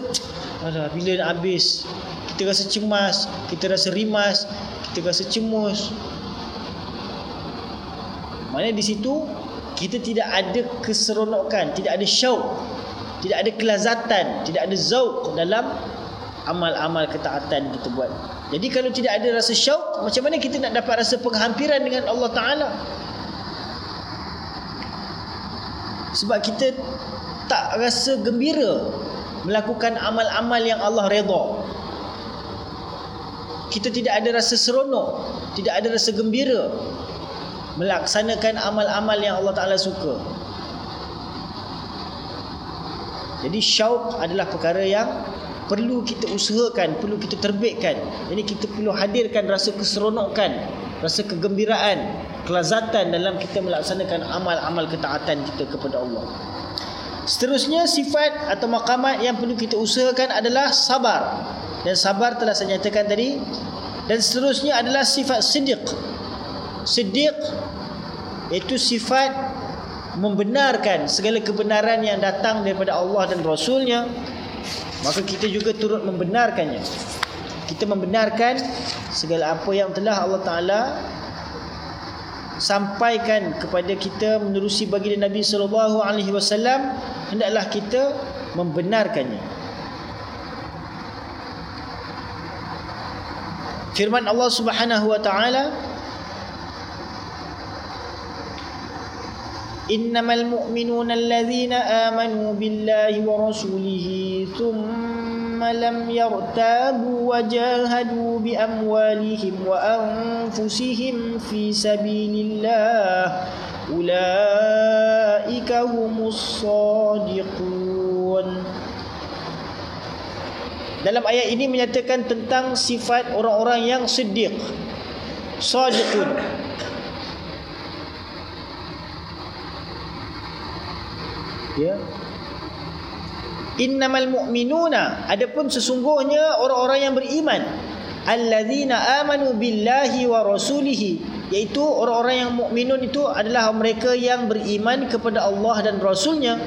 Alah, bila nak habis? Kita rasa cemas kita rasa rimas kita rasa cemus. Mana di situ kita tidak ada keseronokan tidak ada syauq tidak ada kelazatan tidak ada zauq dalam amal-amal ketaatan kita buat. Jadi kalau tidak ada rasa syauq macam mana kita nak dapat rasa penghampiran dengan Allah Taala sebab kita tak rasa gembira melakukan amal-amal yang Allah redha. Kita tidak ada rasa seronok, tidak ada rasa gembira melaksanakan amal-amal yang Allah Taala suka. Jadi syauq adalah perkara yang perlu kita usahakan, perlu kita terbitkan. Jadi kita perlu hadirkan rasa keseronokan, rasa kegembiraan, kelazatan dalam kita melaksanakan amal-amal ketaatan kita kepada Allah. Seterusnya sifat atau makamat yang perlu kita usahakan adalah sabar. Dan sabar telah saya nyatakan tadi. Dan seterusnya adalah sifat siddiq. Siddiq itu sifat membenarkan segala kebenaran yang datang daripada Allah dan Rasulnya. Maka kita juga turut membenarkannya. Kita membenarkan segala apa yang telah Allah Ta'ala sampaikan kepada kita menerusi baginda Nabi sallallahu alaihi wasallam hendaklah kita membenarkannya. Firman Allah Subhanahu wa taala Innamal mu'minuna alladhina amanu billahi wa rasulihi thumma ثم لم يرتابوا وجاهدوا بأموالهم وأنفسهم في سبيل الله أولئك هم الصادقون Dalam ayat ini menyatakan tentang sifat orang-orang yang siddiq. Sadiqun. Ya. innamal mu'minuna. Adapun sesungguhnya orang-orang yang beriman. Alladzina amanu billahi wa rasulihi. Iaitu orang-orang yang mukminun itu adalah mereka yang beriman kepada Allah dan rasulnya.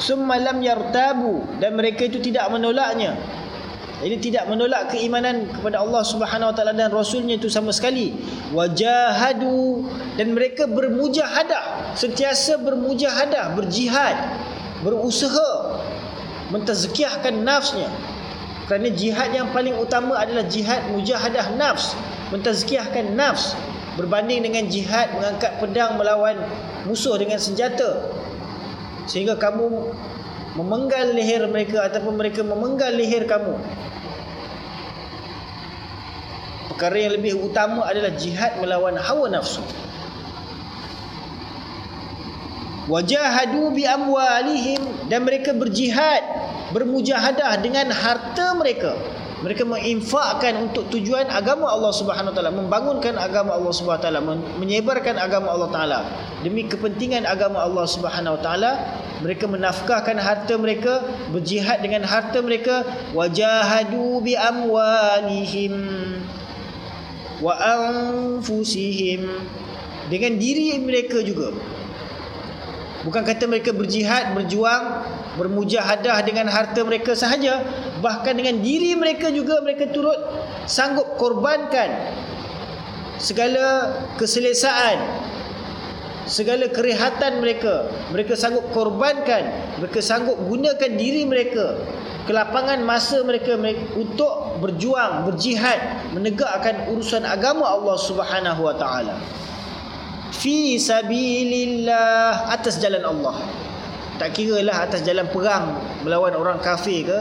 Summa lam yartabu. Dan mereka itu tidak menolaknya Ini tidak menolak keimanan kepada Allah Subhanahu Wa Taala dan Rasulnya itu sama sekali. Wajahadu dan mereka bermujahadah, sentiasa bermujahadah, berjihad, berusaha mentazkiyahkan nafsnya. Kerana jihad yang paling utama adalah jihad mujahadah nafs, mentazkiyahkan nafs berbanding dengan jihad mengangkat pedang melawan musuh dengan senjata. Sehingga kamu memenggal leher mereka ataupun mereka memenggal leher kamu. Perkara yang lebih utama adalah jihad melawan hawa nafsu. Wajahadu bi amwalihim dan mereka berjihad bermujahadah dengan harta mereka mereka menginfakkan untuk tujuan agama Allah Subhanahu taala membangunkan agama Allah Subhanahu taala menyebarkan agama Allah taala. Demi kepentingan agama Allah Subhanahu taala mereka menafkahkan harta mereka berjihad dengan harta mereka. Wajahadu bi amwalihim wa anfusihim. Dengan diri mereka juga. Bukan kata mereka berjihad berjuang bermujahadah dengan harta mereka sahaja bahkan dengan diri mereka juga mereka turut sanggup korbankan segala keselesaan segala kerehatan mereka. Mereka sanggup korbankan mereka sanggup gunakan diri mereka kelapangan masa mereka, untuk berjuang berjihad menegakkan urusan agama Allah Subhanahu wa taala. Fi sabilillah atas jalan Allah tak kira lah atas jalan perang melawan orang kafir ke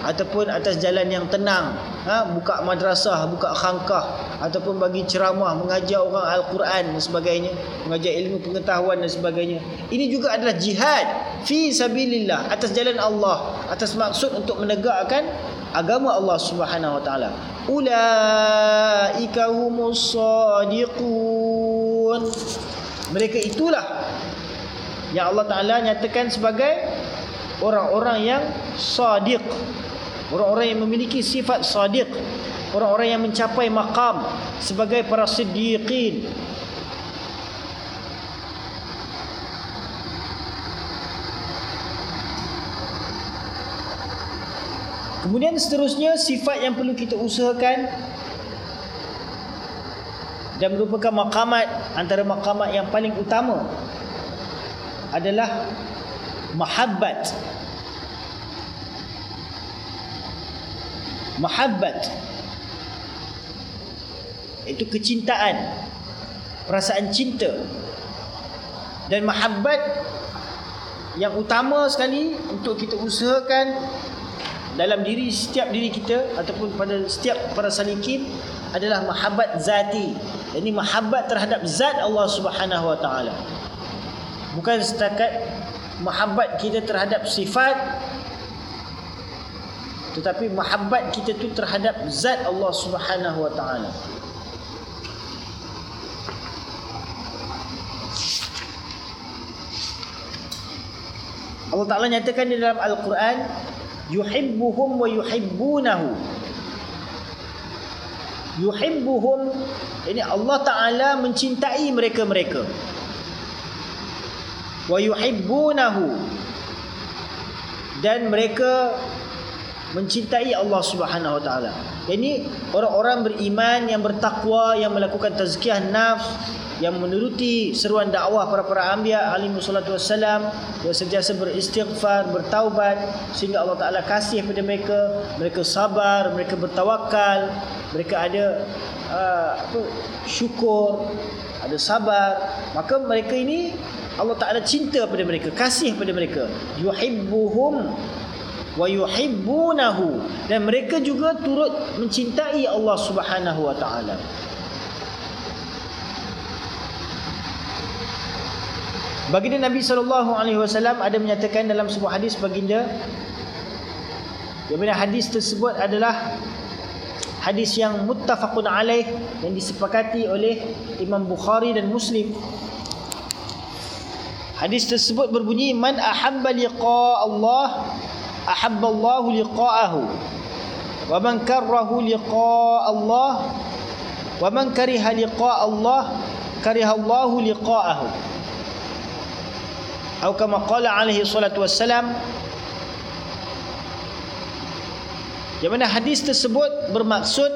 ataupun atas jalan yang tenang. Ha? buka madrasah buka khangkah ataupun bagi ceramah mengajar orang Al-Quran dan sebagainya mengajar ilmu pengetahuan dan sebagainya. Ini juga adalah jihad fi sabilillah atas jalan Allah atas maksud untuk menegakkan agama Allah Subhanahu wa taala. Ulaika humus sadiqun. Mereka itulah yang Allah Taala nyatakan sebagai orang-orang yang sadiq. Orang-orang yang memiliki sifat sadiq. Orang-orang yang mencapai makam sebagai para siddiqin. Kemudian seterusnya sifat yang perlu kita usahakan dan merupakan makamat antara makamat yang paling utama adalah mahabbat. Mahabbat. Itu kecintaan perasaan cinta. Dan mahabbat yang utama sekali untuk kita usahakan dalam diri setiap diri kita ataupun pada setiap para salikin adalah mahabbat zati. Ini mahabbat terhadap zat Allah Subhanahu wa taala bukan setakat mahabbat kita terhadap sifat tetapi mahabbat kita tu terhadap zat Allah Subhanahu wa taala. Allah Taala nyatakan di dalam Al-Quran yuhibbuhum wa yuhibbunahu. Yuhibbuhum ini Allah Taala mencintai mereka-mereka wa yuhibbunahu dan mereka mencintai Allah Subhanahu wa taala. Ini orang-orang beriman yang bertakwa yang melakukan tazkiyah nafs yang menuruti seruan dakwah para para anbiya alaihi wassalatu wassalam yang sentiasa beristighfar bertaubat sehingga Allah taala kasih kepada mereka mereka sabar mereka bertawakal mereka ada uh, apa syukur ada sabar maka mereka ini Allah Taala cinta pada mereka, kasih pada mereka. Yuhibbuhum wa yuhibbunahu dan mereka juga turut mencintai Allah Subhanahu wa taala. Baginda Nabi sallallahu alaihi wasallam ada menyatakan dalam sebuah hadis baginda yang mana hadis tersebut adalah hadis yang muttafaqun alaih yang disepakati oleh Imam Bukhari dan Muslim Hadis tersebut berbunyi man ahabba liqa Allah ahabba Allah liqa'ahu. Wa man karahu liqa Allah wa man kariha liqa Allah kariha Allah liqa'ahu. Atau kama qala alaihi salatu wassalam Yang mana hadis tersebut bermaksud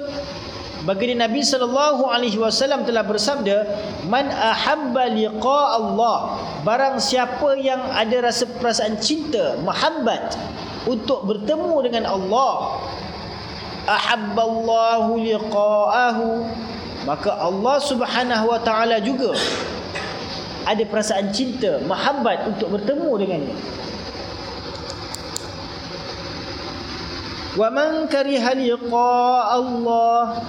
baginda Nabi sallallahu alaihi wasallam telah bersabda, "Man ahabba liqa Allah." Barang siapa yang ada rasa perasaan cinta, mahabbat untuk bertemu dengan Allah, ahabballahu liqa'ahu maka Allah Subhanahu wa taala juga ada perasaan cinta, mahabbat untuk bertemu dengannya. Wa man kariha liqa Allah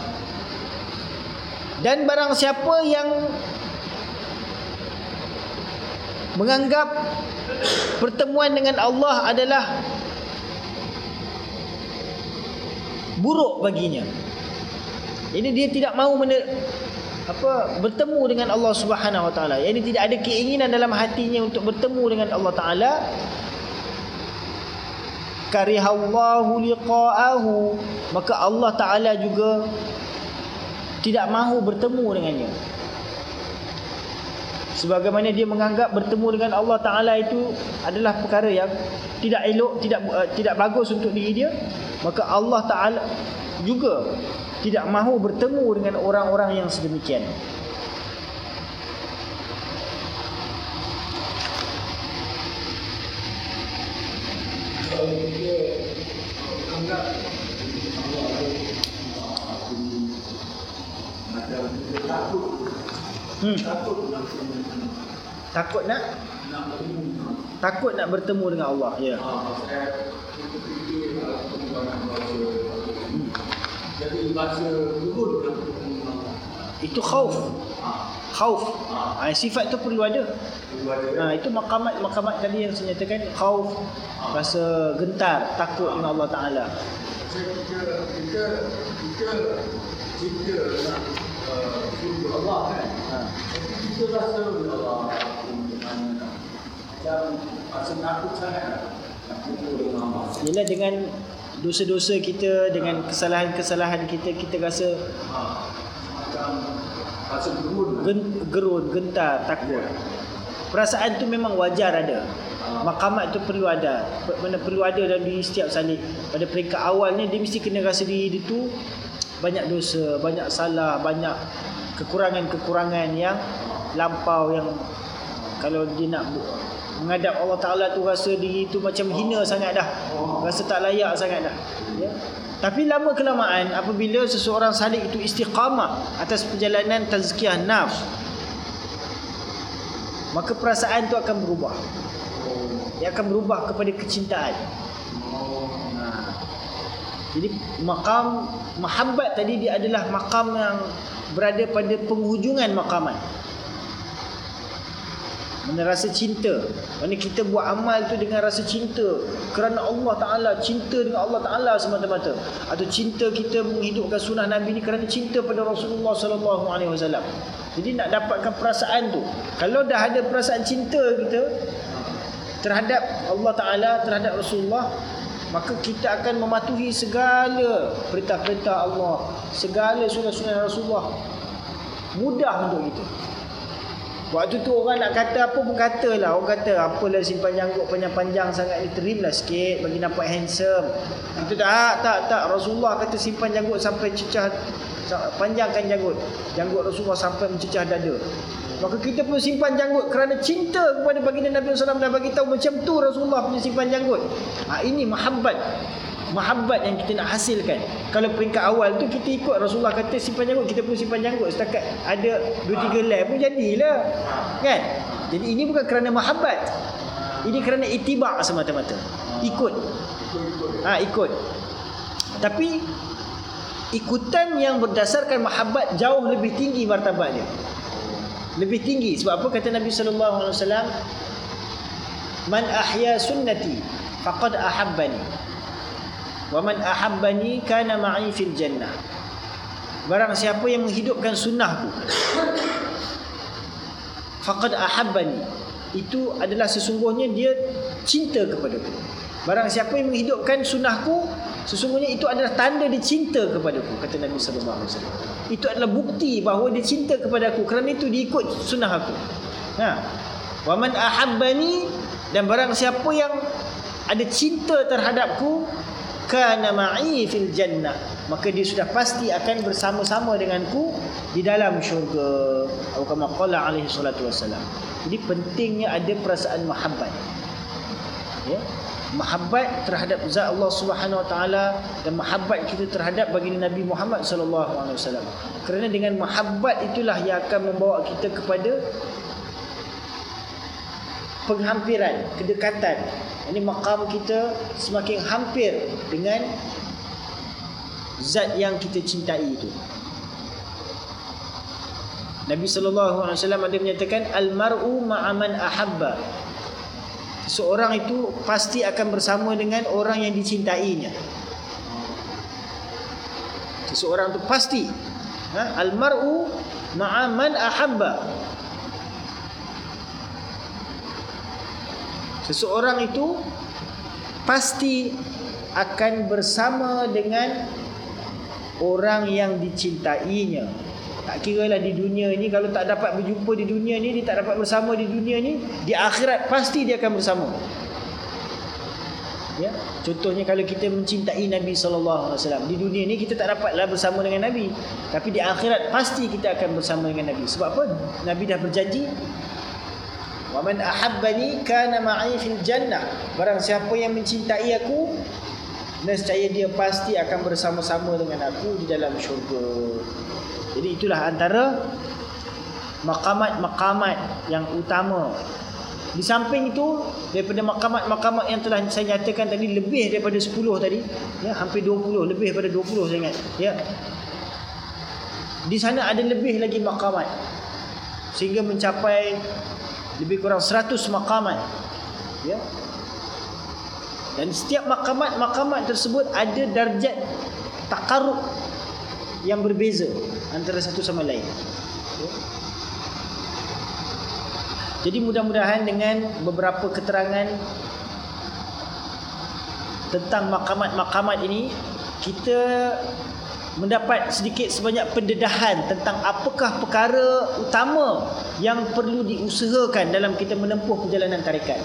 dan barang siapa yang menganggap pertemuan dengan Allah adalah buruk baginya. Ini dia tidak mahu mener- apa bertemu dengan Allah Subhanahu Wa Taala. Ini tidak ada keinginan dalam hatinya untuk bertemu dengan Allah Taala. Karihallahu liqa'ahu maka Allah Taala juga tidak mahu bertemu dengannya. Sebagaimana dia menganggap bertemu dengan Allah Taala itu adalah perkara yang tidak elok, tidak uh, tidak bagus untuk diri dia, maka Allah Taala juga tidak mahu bertemu dengan orang-orang yang sedemikian. Hmm. Takut nak Takut nak bertemu dengan Allah Ya Jadi bahasa turun Itu khauf Khauf ha, Sifat tu perlu ada ha, Itu makamat-makamat tadi yang saya nyatakan Khauf Rasa gentar Takut dengan Allah Ta'ala Kita Kita Kita Kita nak uh, Allah kan ha. Kita rasa Allah Macam Rasa takut sangat Yelah dengan dosa-dosa kita dengan kesalahan-kesalahan kita kita rasa Macam Rasa turun gen, gerun, gentar, takut. Perasaan tu memang wajar ada. Makamat tu perlu ada. Mana perlu ada dalam diri setiap salih. Pada peringkat awalnya dia mesti kena rasa diri dia tu banyak dosa, banyak salah, banyak kekurangan-kekurangan yang lampau yang kalau dia nak menghadap Allah Taala tu rasa diri tu macam hina sangat dah. Rasa tak layak sangat dah. Ya. Tapi lama kelamaan apabila seseorang salik itu istiqamah atas perjalanan tazkiyah nafs maka perasaan itu akan berubah. Dia akan berubah kepada kecintaan. Jadi makam mahabbat tadi dia adalah makam yang berada pada penghujungan makaman. Mana rasa cinta Mana kita buat amal tu dengan rasa cinta Kerana Allah Ta'ala Cinta dengan Allah Ta'ala semata-mata Atau cinta kita menghidupkan sunnah Nabi ni Kerana cinta pada Rasulullah Sallallahu Alaihi Wasallam. Jadi nak dapatkan perasaan tu Kalau dah ada perasaan cinta kita Terhadap Allah Ta'ala Terhadap Rasulullah Maka kita akan mematuhi segala Perintah-perintah Allah Segala sunnah-sunnah Rasulullah Mudah untuk kita Waktu tu orang nak kata apa pun katalah. Orang kata apalah simpan janggut panjang-panjang sangat ni trimlah sikit bagi nampak handsome. Itu tak tak tak Rasulullah kata simpan janggut sampai cecah panjangkan janggut. Janggut Rasulullah sampai mencecah dada. Maka kita pun simpan janggut kerana cinta kepada baginda Nabi SAW dah bagi tahu macam tu Rasulullah punya simpan janggut. Ha, ini mahabbat mahabbat yang kita nak hasilkan. Kalau peringkat awal tu kita ikut Rasulullah kata simpan janggut, kita pun simpan janggut setakat ada 2 3 lap pun jadilah. Kan? Jadi ini bukan kerana mahabbat. Ini kerana itibak semata-mata. Ikut. Ha, ikut. Tapi ikutan yang berdasarkan mahabbat jauh lebih tinggi martabatnya. Lebih tinggi sebab apa kata Nabi sallallahu alaihi wasallam Man ahya sunnati faqad ahabbani Wa man ahabbani kana ma'i fil jannah. Barang siapa yang menghidupkan sunnahku faqad ahabbani. Itu adalah sesungguhnya dia cinta kepadaku. Barang siapa yang menghidupkan sunnahku sesungguhnya itu adalah tanda dia cinta kepadaku kata Nabi sallallahu alaihi wasallam. Itu adalah bukti bahawa dia cinta kepadaku kerana itu dia ikut sunnah aku. Ha. Wa man ahabbani dan barang siapa yang ada cinta terhadapku kana ma'i fil jannah maka dia sudah pasti akan bersama-sama denganku di dalam syurga kama qala alaihi salatu wassalam jadi pentingnya ada perasaan mahabbat ya mahabbat terhadap zat Allah Subhanahu wa taala dan mahabbat kita terhadap baginda Nabi Muhammad sallallahu alaihi wasallam kerana dengan mahabbat itulah yang akan membawa kita kepada penghampiran kedekatan ini makam kita semakin hampir dengan zat yang kita cintai itu. Nabi sallallahu alaihi wasallam ada menyatakan al mar'u ma'a man ahabba. Seorang itu pasti akan bersama dengan orang yang dicintainya. Seseorang itu pasti ha? al mar'u ma'a man ahabba. Seseorang itu pasti akan bersama dengan orang yang dicintainya. Tak kira lah di dunia ini kalau tak dapat berjumpa di dunia ni, dia tak dapat bersama di dunia ni, di akhirat pasti dia akan bersama. Ya, contohnya kalau kita mencintai Nabi sallallahu alaihi wasallam, di dunia ni kita tak dapatlah bersama dengan Nabi, tapi di akhirat pasti kita akan bersama dengan Nabi. Sebab apa? Nabi dah berjanji Wa man ahabbani kana ma'i fil jannah. Barang siapa yang mencintai aku, nescaya dia pasti akan bersama-sama dengan aku di dalam syurga. Jadi itulah antara makamat-makamat yang utama. Di samping itu daripada makamat-makamat yang telah saya nyatakan tadi lebih daripada 10 tadi, ya hampir 20, lebih daripada 20 saya ingat, ya. Di sana ada lebih lagi makamat sehingga mencapai lebih kurang 100 makamat ya dan setiap makamat-makamat tersebut ada darjat takarub yang berbeza antara satu sama lain jadi mudah-mudahan dengan beberapa keterangan tentang makamat-makamat ini kita mendapat sedikit sebanyak pendedahan tentang apakah perkara utama yang perlu diusahakan dalam kita menempuh perjalanan tarikat.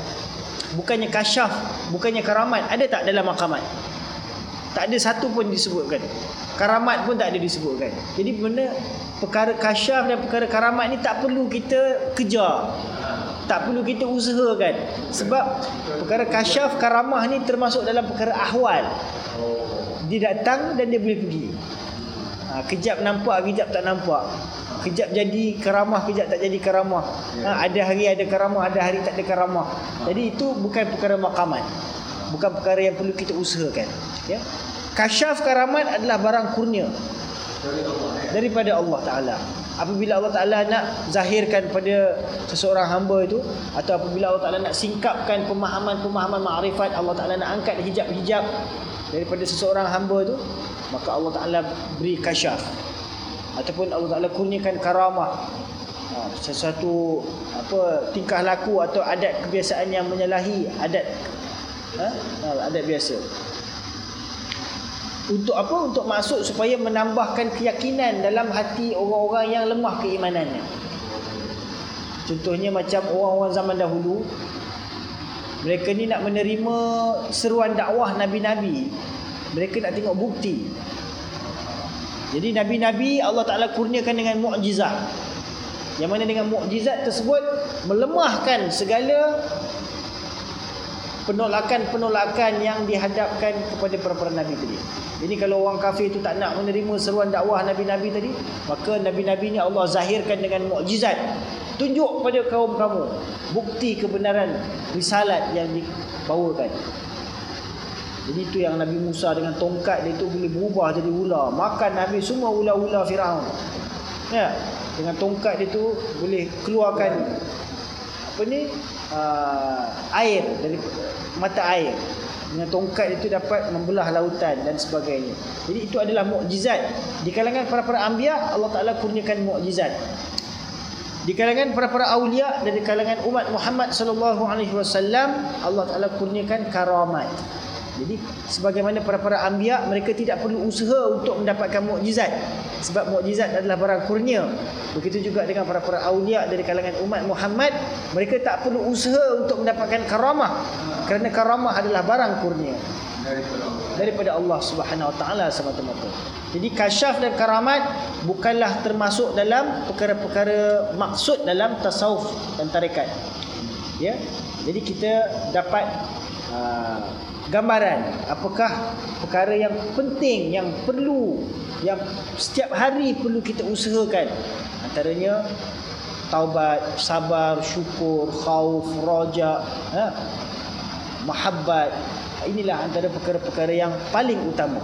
Bukannya kasyaf, bukannya karamat, ada tak dalam makamat? Tak ada satu pun disebutkan. Karamat pun tak ada disebutkan. Jadi benda perkara kasyaf dan perkara karamat ni tak perlu kita kejar. Tak perlu kita usahakan. Sebab perkara kasyaf, karamah ni termasuk dalam perkara ahwal. Dia datang dan dia boleh pergi. Ha, kejap nampak, kejap tak nampak. Kejap jadi keramah, kejap tak jadi keramah. Ha, ada hari ada keramah, ada hari tak ada keramah. Jadi itu bukan perkara makaman. Bukan perkara yang perlu kita usahakan. Ya. Kasyaf karamat adalah barang kurnia. Daripada Allah Ta'ala. Apabila Allah Ta'ala nak zahirkan pada seseorang hamba itu. Atau apabila Allah Ta'ala nak singkapkan pemahaman-pemahaman ma'rifat. Allah Ta'ala nak angkat hijab-hijab daripada seseorang hamba itu maka Allah Taala beri kasyaf ataupun Allah Taala kurniakan karamah ha, sesuatu apa tingkah laku atau adat kebiasaan yang menyalahi adat ha, ha adat biasa untuk apa untuk masuk supaya menambahkan keyakinan dalam hati orang-orang yang lemah keimanannya contohnya macam orang-orang zaman dahulu mereka ni nak menerima seruan dakwah nabi-nabi mereka nak tengok bukti. Jadi nabi-nabi Allah Taala kurniakan dengan mukjizat. Yang mana dengan mukjizat tersebut melemahkan segala penolakan-penolakan yang dihadapkan kepada para-para nabi tadi. Jadi kalau orang kafir itu tak nak menerima seruan dakwah nabi-nabi tadi, maka nabi-nabi ni Allah zahirkan dengan mukjizat. Tunjuk pada kaum kamu bukti kebenaran risalat yang dibawakan. Jadi itu yang Nabi Musa dengan tongkat dia itu boleh berubah jadi ular. Makan Nabi semua ular-ular Firaun. Ya. Dengan tongkat dia itu boleh keluarkan apa ni? Uh, air dari mata air. Dengan tongkat itu dapat membelah lautan dan sebagainya. Jadi itu adalah mukjizat. Di kalangan para-para anbiya Allah Taala kurniakan mukjizat. Di kalangan para-para aulia dan di kalangan umat Muhammad sallallahu alaihi wasallam Allah Taala kurniakan karamat. Jadi sebagaimana para-para anbiya mereka tidak perlu usaha untuk mendapatkan mukjizat sebab mukjizat adalah barang kurnia. Begitu juga dengan para-para aulia dari kalangan umat Muhammad, mereka tak perlu usaha untuk mendapatkan karamah kerana karamah adalah barang kurnia. Daripada Allah. Subhanahu Wa Taala semata-mata. Jadi kasyaf dan karamat bukanlah termasuk dalam perkara-perkara maksud dalam tasawuf dan tarekat. Ya. Jadi kita dapat uh, gambaran apakah perkara yang penting yang perlu yang setiap hari perlu kita usahakan antaranya taubat, sabar, syukur, khauf, raja, ha? mahabbat. Inilah antara perkara-perkara yang paling utama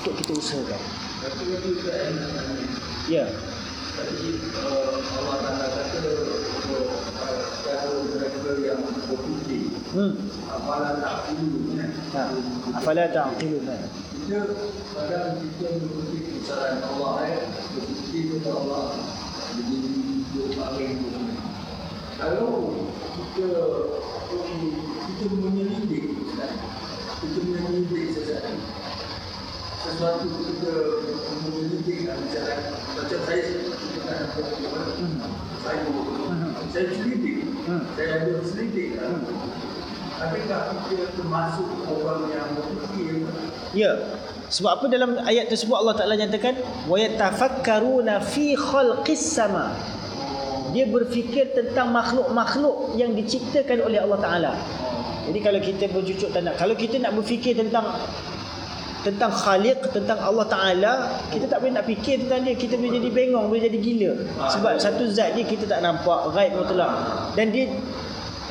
untuk kita usahakan. Ya. Uh, Allah Taala kata uh, kalau mereka yang berfikir Hmm. kan? Ha. Afala ta'qilun. Kita kadang kita berfikir kebesaran Allah eh, berfikir kepada Allah jadi hidup paling Kalau kita kita menyelidik kita menyelidik sesuatu sesuatu kita menyelidik misalkan macam saya kita ada saya saya selidik Hmm. saya ada selidik kan? Adakah kita termasuk orang yang berfikir Ya. Sebab apa dalam ayat tersebut Allah Taala nyatakan wa yatafakkaruna fi khalqis sama. Dia berfikir tentang makhluk-makhluk yang diciptakan oleh Allah Taala. Jadi kalau kita bercucuk tanah, kalau kita nak berfikir tentang tentang Khaliq, tentang Allah Taala, kita tak boleh nak fikir tentang dia, kita boleh jadi bengong, boleh jadi gila. Sebab satu zat dia kita tak nampak, gaib mutlak. Dan dia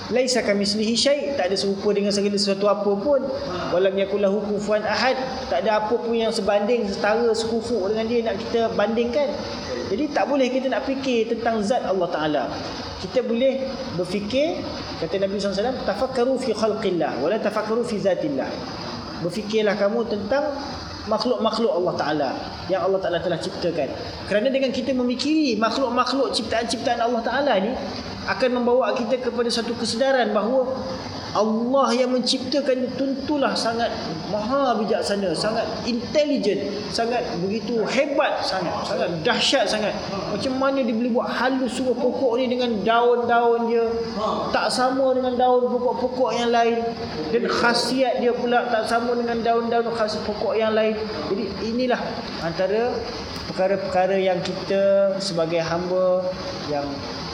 Laisa kamislihi syai' tak ada serupa dengan segala sesuatu apa pun. Walam yakullahu kufuwan ahad, tak ada apa pun yang sebanding setara sekufu dengan dia nak kita bandingkan. Jadi tak boleh kita nak fikir tentang zat Allah Taala. Kita boleh berfikir kata Nabi SAW tafakkaru fi khalqillah wala tafakkaru fi zatillah. Berfikirlah kamu tentang makhluk-makhluk Allah Taala yang Allah Taala telah ciptakan. Kerana dengan kita memikiri makhluk-makhluk ciptaan-ciptaan Allah Taala ni akan membawa kita kepada satu kesedaran bahawa Allah yang menciptakan tentulah sangat maha bijaksana, sangat intelligent, sangat begitu hebat sangat, sangat dahsyat sangat. Macam mana dia boleh buat halus semua pokok ni dengan daun-daun dia tak sama dengan daun pokok-pokok yang lain dan khasiat dia pula tak sama dengan daun-daun khas pokok yang lain. Jadi inilah antara perkara-perkara yang kita sebagai hamba yang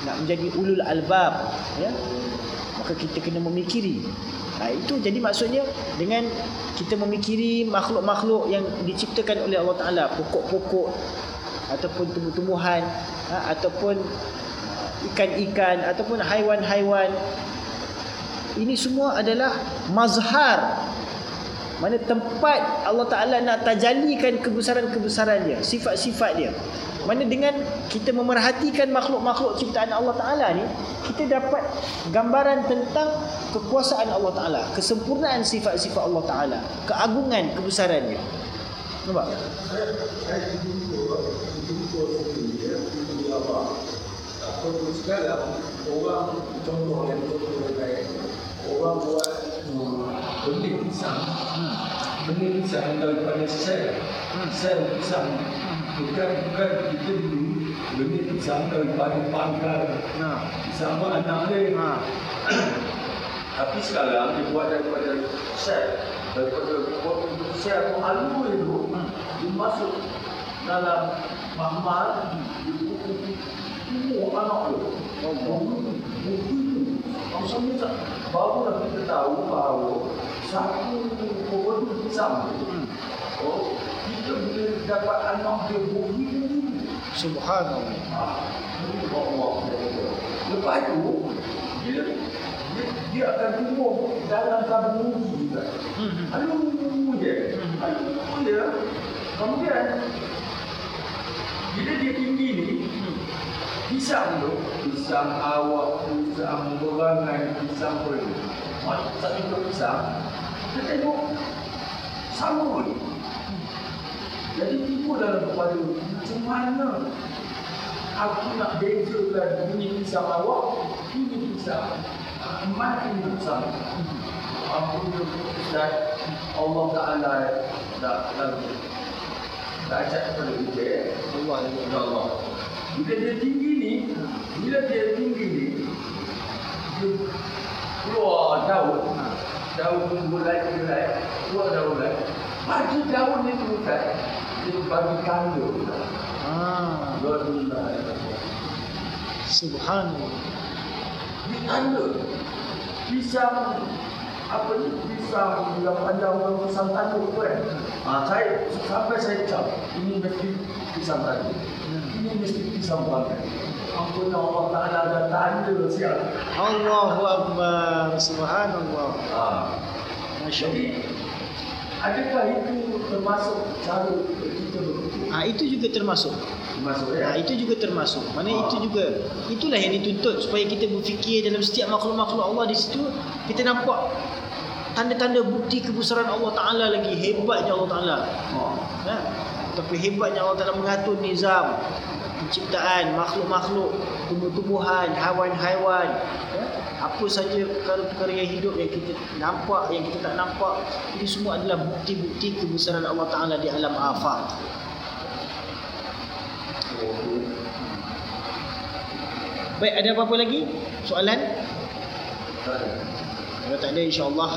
nak menjadi ulul albab ya maka kita kena memikiri. Ha, itu jadi maksudnya dengan kita memikiri makhluk-makhluk yang diciptakan oleh Allah Taala pokok-pokok ataupun tumbuh-tumbuhan ha, ataupun ikan-ikan ataupun haiwan-haiwan ini semua adalah mazhar mana tempat Allah Ta'ala nak tajalikan kebesaran-kebesaran dia Sifat-sifat dia. Mana dengan kita memerhatikan makhluk-makhluk ciptaan Allah Ta'ala ni Kita dapat gambaran tentang kekuasaan Allah Ta'ala Kesempurnaan sifat-sifat Allah Ta'ala Keagungan kebesaran dia. Nampak? saya ya sekarang orang contoh yang contoh orang buat hmm, benih pisang benih pisang daripada sel. Sel pisang. Bukan bukan kita dulu. Benih pisang daripada pangkal. Nah. pisang apa anak dia. Ha. Tapi sekarang dia buat daripada sel. Daripada buat sel tu alu itu dia masuk dalam mahmal dia pukul anak tu. Maksudnya tak? Barulah kita tahu bahawa satu pisang tu. Oh, kita boleh dapat anak dia bukit Subhanallah Lepas itu, dia, dia, dia akan tumbuh dalam tabung juga. Alu je. Alu je. Kemudian, bila dia tinggi ni, pisang tu, pisang awak, pisang berangai, pisang tu. Macam itu pisang, kita tengok sama pun. Jadi tipu dalam kepala macam mana aku nak bezakan bunyi pisang awak. Mana ini pisang? Aku Ustaz Allah Ta'ala dah lalu dah ajak kepada kita Allah Ya Allah Bila dia tinggi ni Bila dia tinggi ni Dia keluar daun daun bulai-bulai, buah daun bulai. Maju daun itu Ustaz. Dia bagi tanda. Ah, Alhamdulillah. subhanallah. Di tanda. Pisang apa ni pisang yang panjang orang pisang tanduk tu kan. Ah, saya sampai saya cap ini mesti pisang tanduk. Ini mesti pisang pangkat. Ampun Allah Ta'ala ada tanda siap. Allahu Akbar. Subhanallah. Ah. Masya Allah. adakah itu termasuk cara kita berfikir? Ah, itu juga termasuk. Termasuk Ha, ya? itu juga termasuk. Mana Ah. itu juga. Itulah yang dituntut supaya kita berfikir dalam setiap makhluk-makhluk Allah di situ kita nampak tanda-tanda bukti kebesaran Allah Taala lagi hebatnya Allah Taala. Oh. Ha? Tapi hebatnya Allah Taala mengatur nizam penciptaan makhluk-makhluk, tumbuh-tumbuhan, haiwan-haiwan. Ya? Apa saja perkara-perkara yang hidup yang kita nampak, yang kita tak nampak, ini semua adalah bukti-bukti kebesaran Allah Taala di alam afaq. Baik, ada apa-apa lagi? Soalan? Kalau tak ada insya-Allah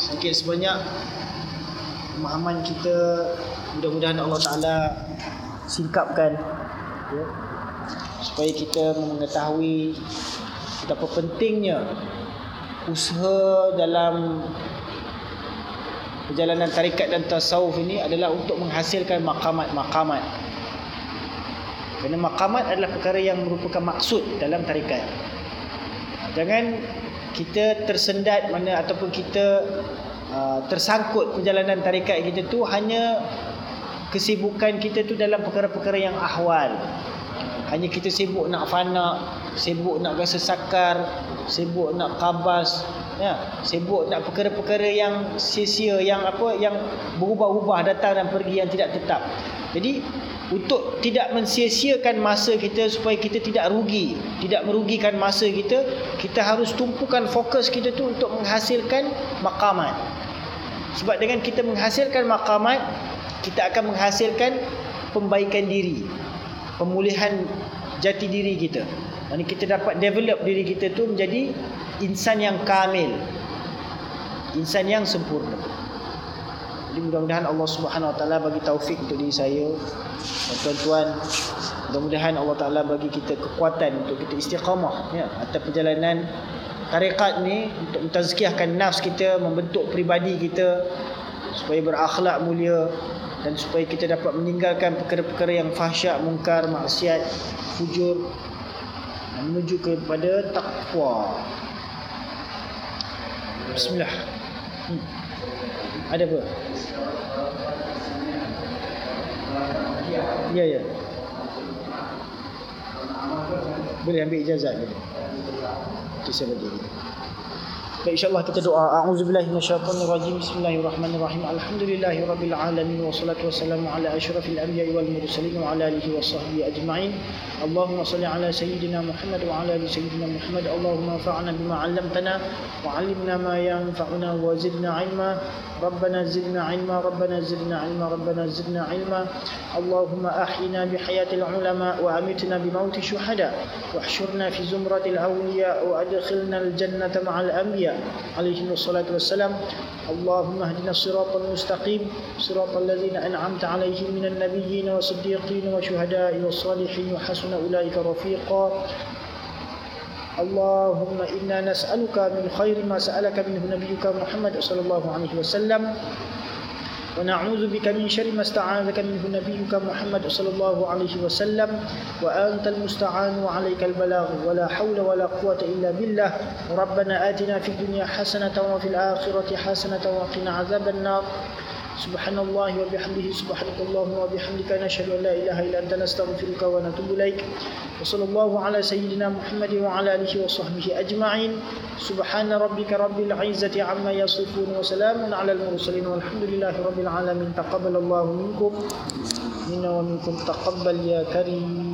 sedikit sebanyak pemahaman kita mudah-mudahan Allah Taala singkapkan ya, supaya kita mengetahui betapa pentingnya usaha dalam perjalanan tarikat dan tasawuf ini adalah untuk menghasilkan makamat-makamat. Kerana makamat adalah perkara yang merupakan maksud dalam tarikat. Jangan kita tersendat mana ataupun kita uh, tersangkut perjalanan tarikat kita tu hanya kesibukan kita tu dalam perkara-perkara yang ahwal hanya kita sibuk nak fana sibuk nak rasa sakar sibuk nak kabas ya sibuk nak perkara-perkara yang sia-sia yang apa yang berubah-ubah datang dan pergi yang tidak tetap jadi untuk tidak mensia-siakan masa kita supaya kita tidak rugi, tidak merugikan masa kita, kita harus tumpukan fokus kita tu untuk menghasilkan makamat. Sebab dengan kita menghasilkan makamat, kita akan menghasilkan pembaikan diri, pemulihan jati diri kita. Maksudnya kita dapat develop diri kita tu menjadi insan yang kamil. Insan yang sempurna. Jadi mudah-mudahan Allah Subhanahu Wa Taala bagi taufik untuk diri saya dan tuan-tuan. Mudah-mudahan Allah Taala bagi kita kekuatan untuk kita istiqamah ya atas perjalanan tarekat ni untuk mentazkiyahkan nafs kita, membentuk pribadi kita supaya berakhlak mulia dan supaya kita dapat meninggalkan perkara-perkara yang fahsyak, mungkar, maksiat, fujur dan menuju kepada takwa. Bismillah. Hmm. Ada apa? Ya, ya. Boleh ambil ijazah boleh. Itu saya bagi. Baik insyaAllah kita doa A'udzubillahi minasyaitonirrajim Bismillahirrahmanirrahim Alhamdulillahi rabbil alamin Wassalatu wassalamu ala ashrafil anbiya wal mursalin Wa ala alihi wa sahbihi ajma'in Allahumma salli ala sayyidina Muhammad Wa ala ali sayyidina Muhammad Allahumma fa'na bima 'allamtana Wa 'allimna ma yanfa'una Wa zidna ilma ربنا زدنا علما ربنا زدنا علما ربنا زدنا علما اللهم أحينا بحياة العلماء وأمتنا بموت الشهداء واحشرنا في زمرة الأولياء وأدخلنا الجنة مع الأنبياء عليهم الصلاة والسلام. اللهم اهدنا الصراط المستقيم. صراط الذين أنعمت عليهم من النبيين والصديقين والشهداء والصالحين. وحسن أولئك رفيقا. اللهم إنا نسألك من خير ما سألك منه نبيك محمد صلى الله عليه وسلم. ونعوذ بك من شر ما استعاذك منه نبيك محمد صلى الله عليه وسلم وأنت المستعان وعليك البلاغ ولا حول ولا قوة إلا بالله. ربنا آتنا في الدنيا حسنة وفي الآخرة حسنة وقنا عذاب النار. سبحان الله وبحمده سبحانك اللهم وبحمدك نشهد أن لا إله إلا أنت نستغفرك ونتوب إليك. وصلى الله على سيدنا محمد وعلى آله وصحبه أجمعين. سبحان ربك رب العزة عما يصفون وسلام على المرسلين والحمد لله رب العالمين. تقبل الله منكم. منا ومنكم تقبل يا كريم.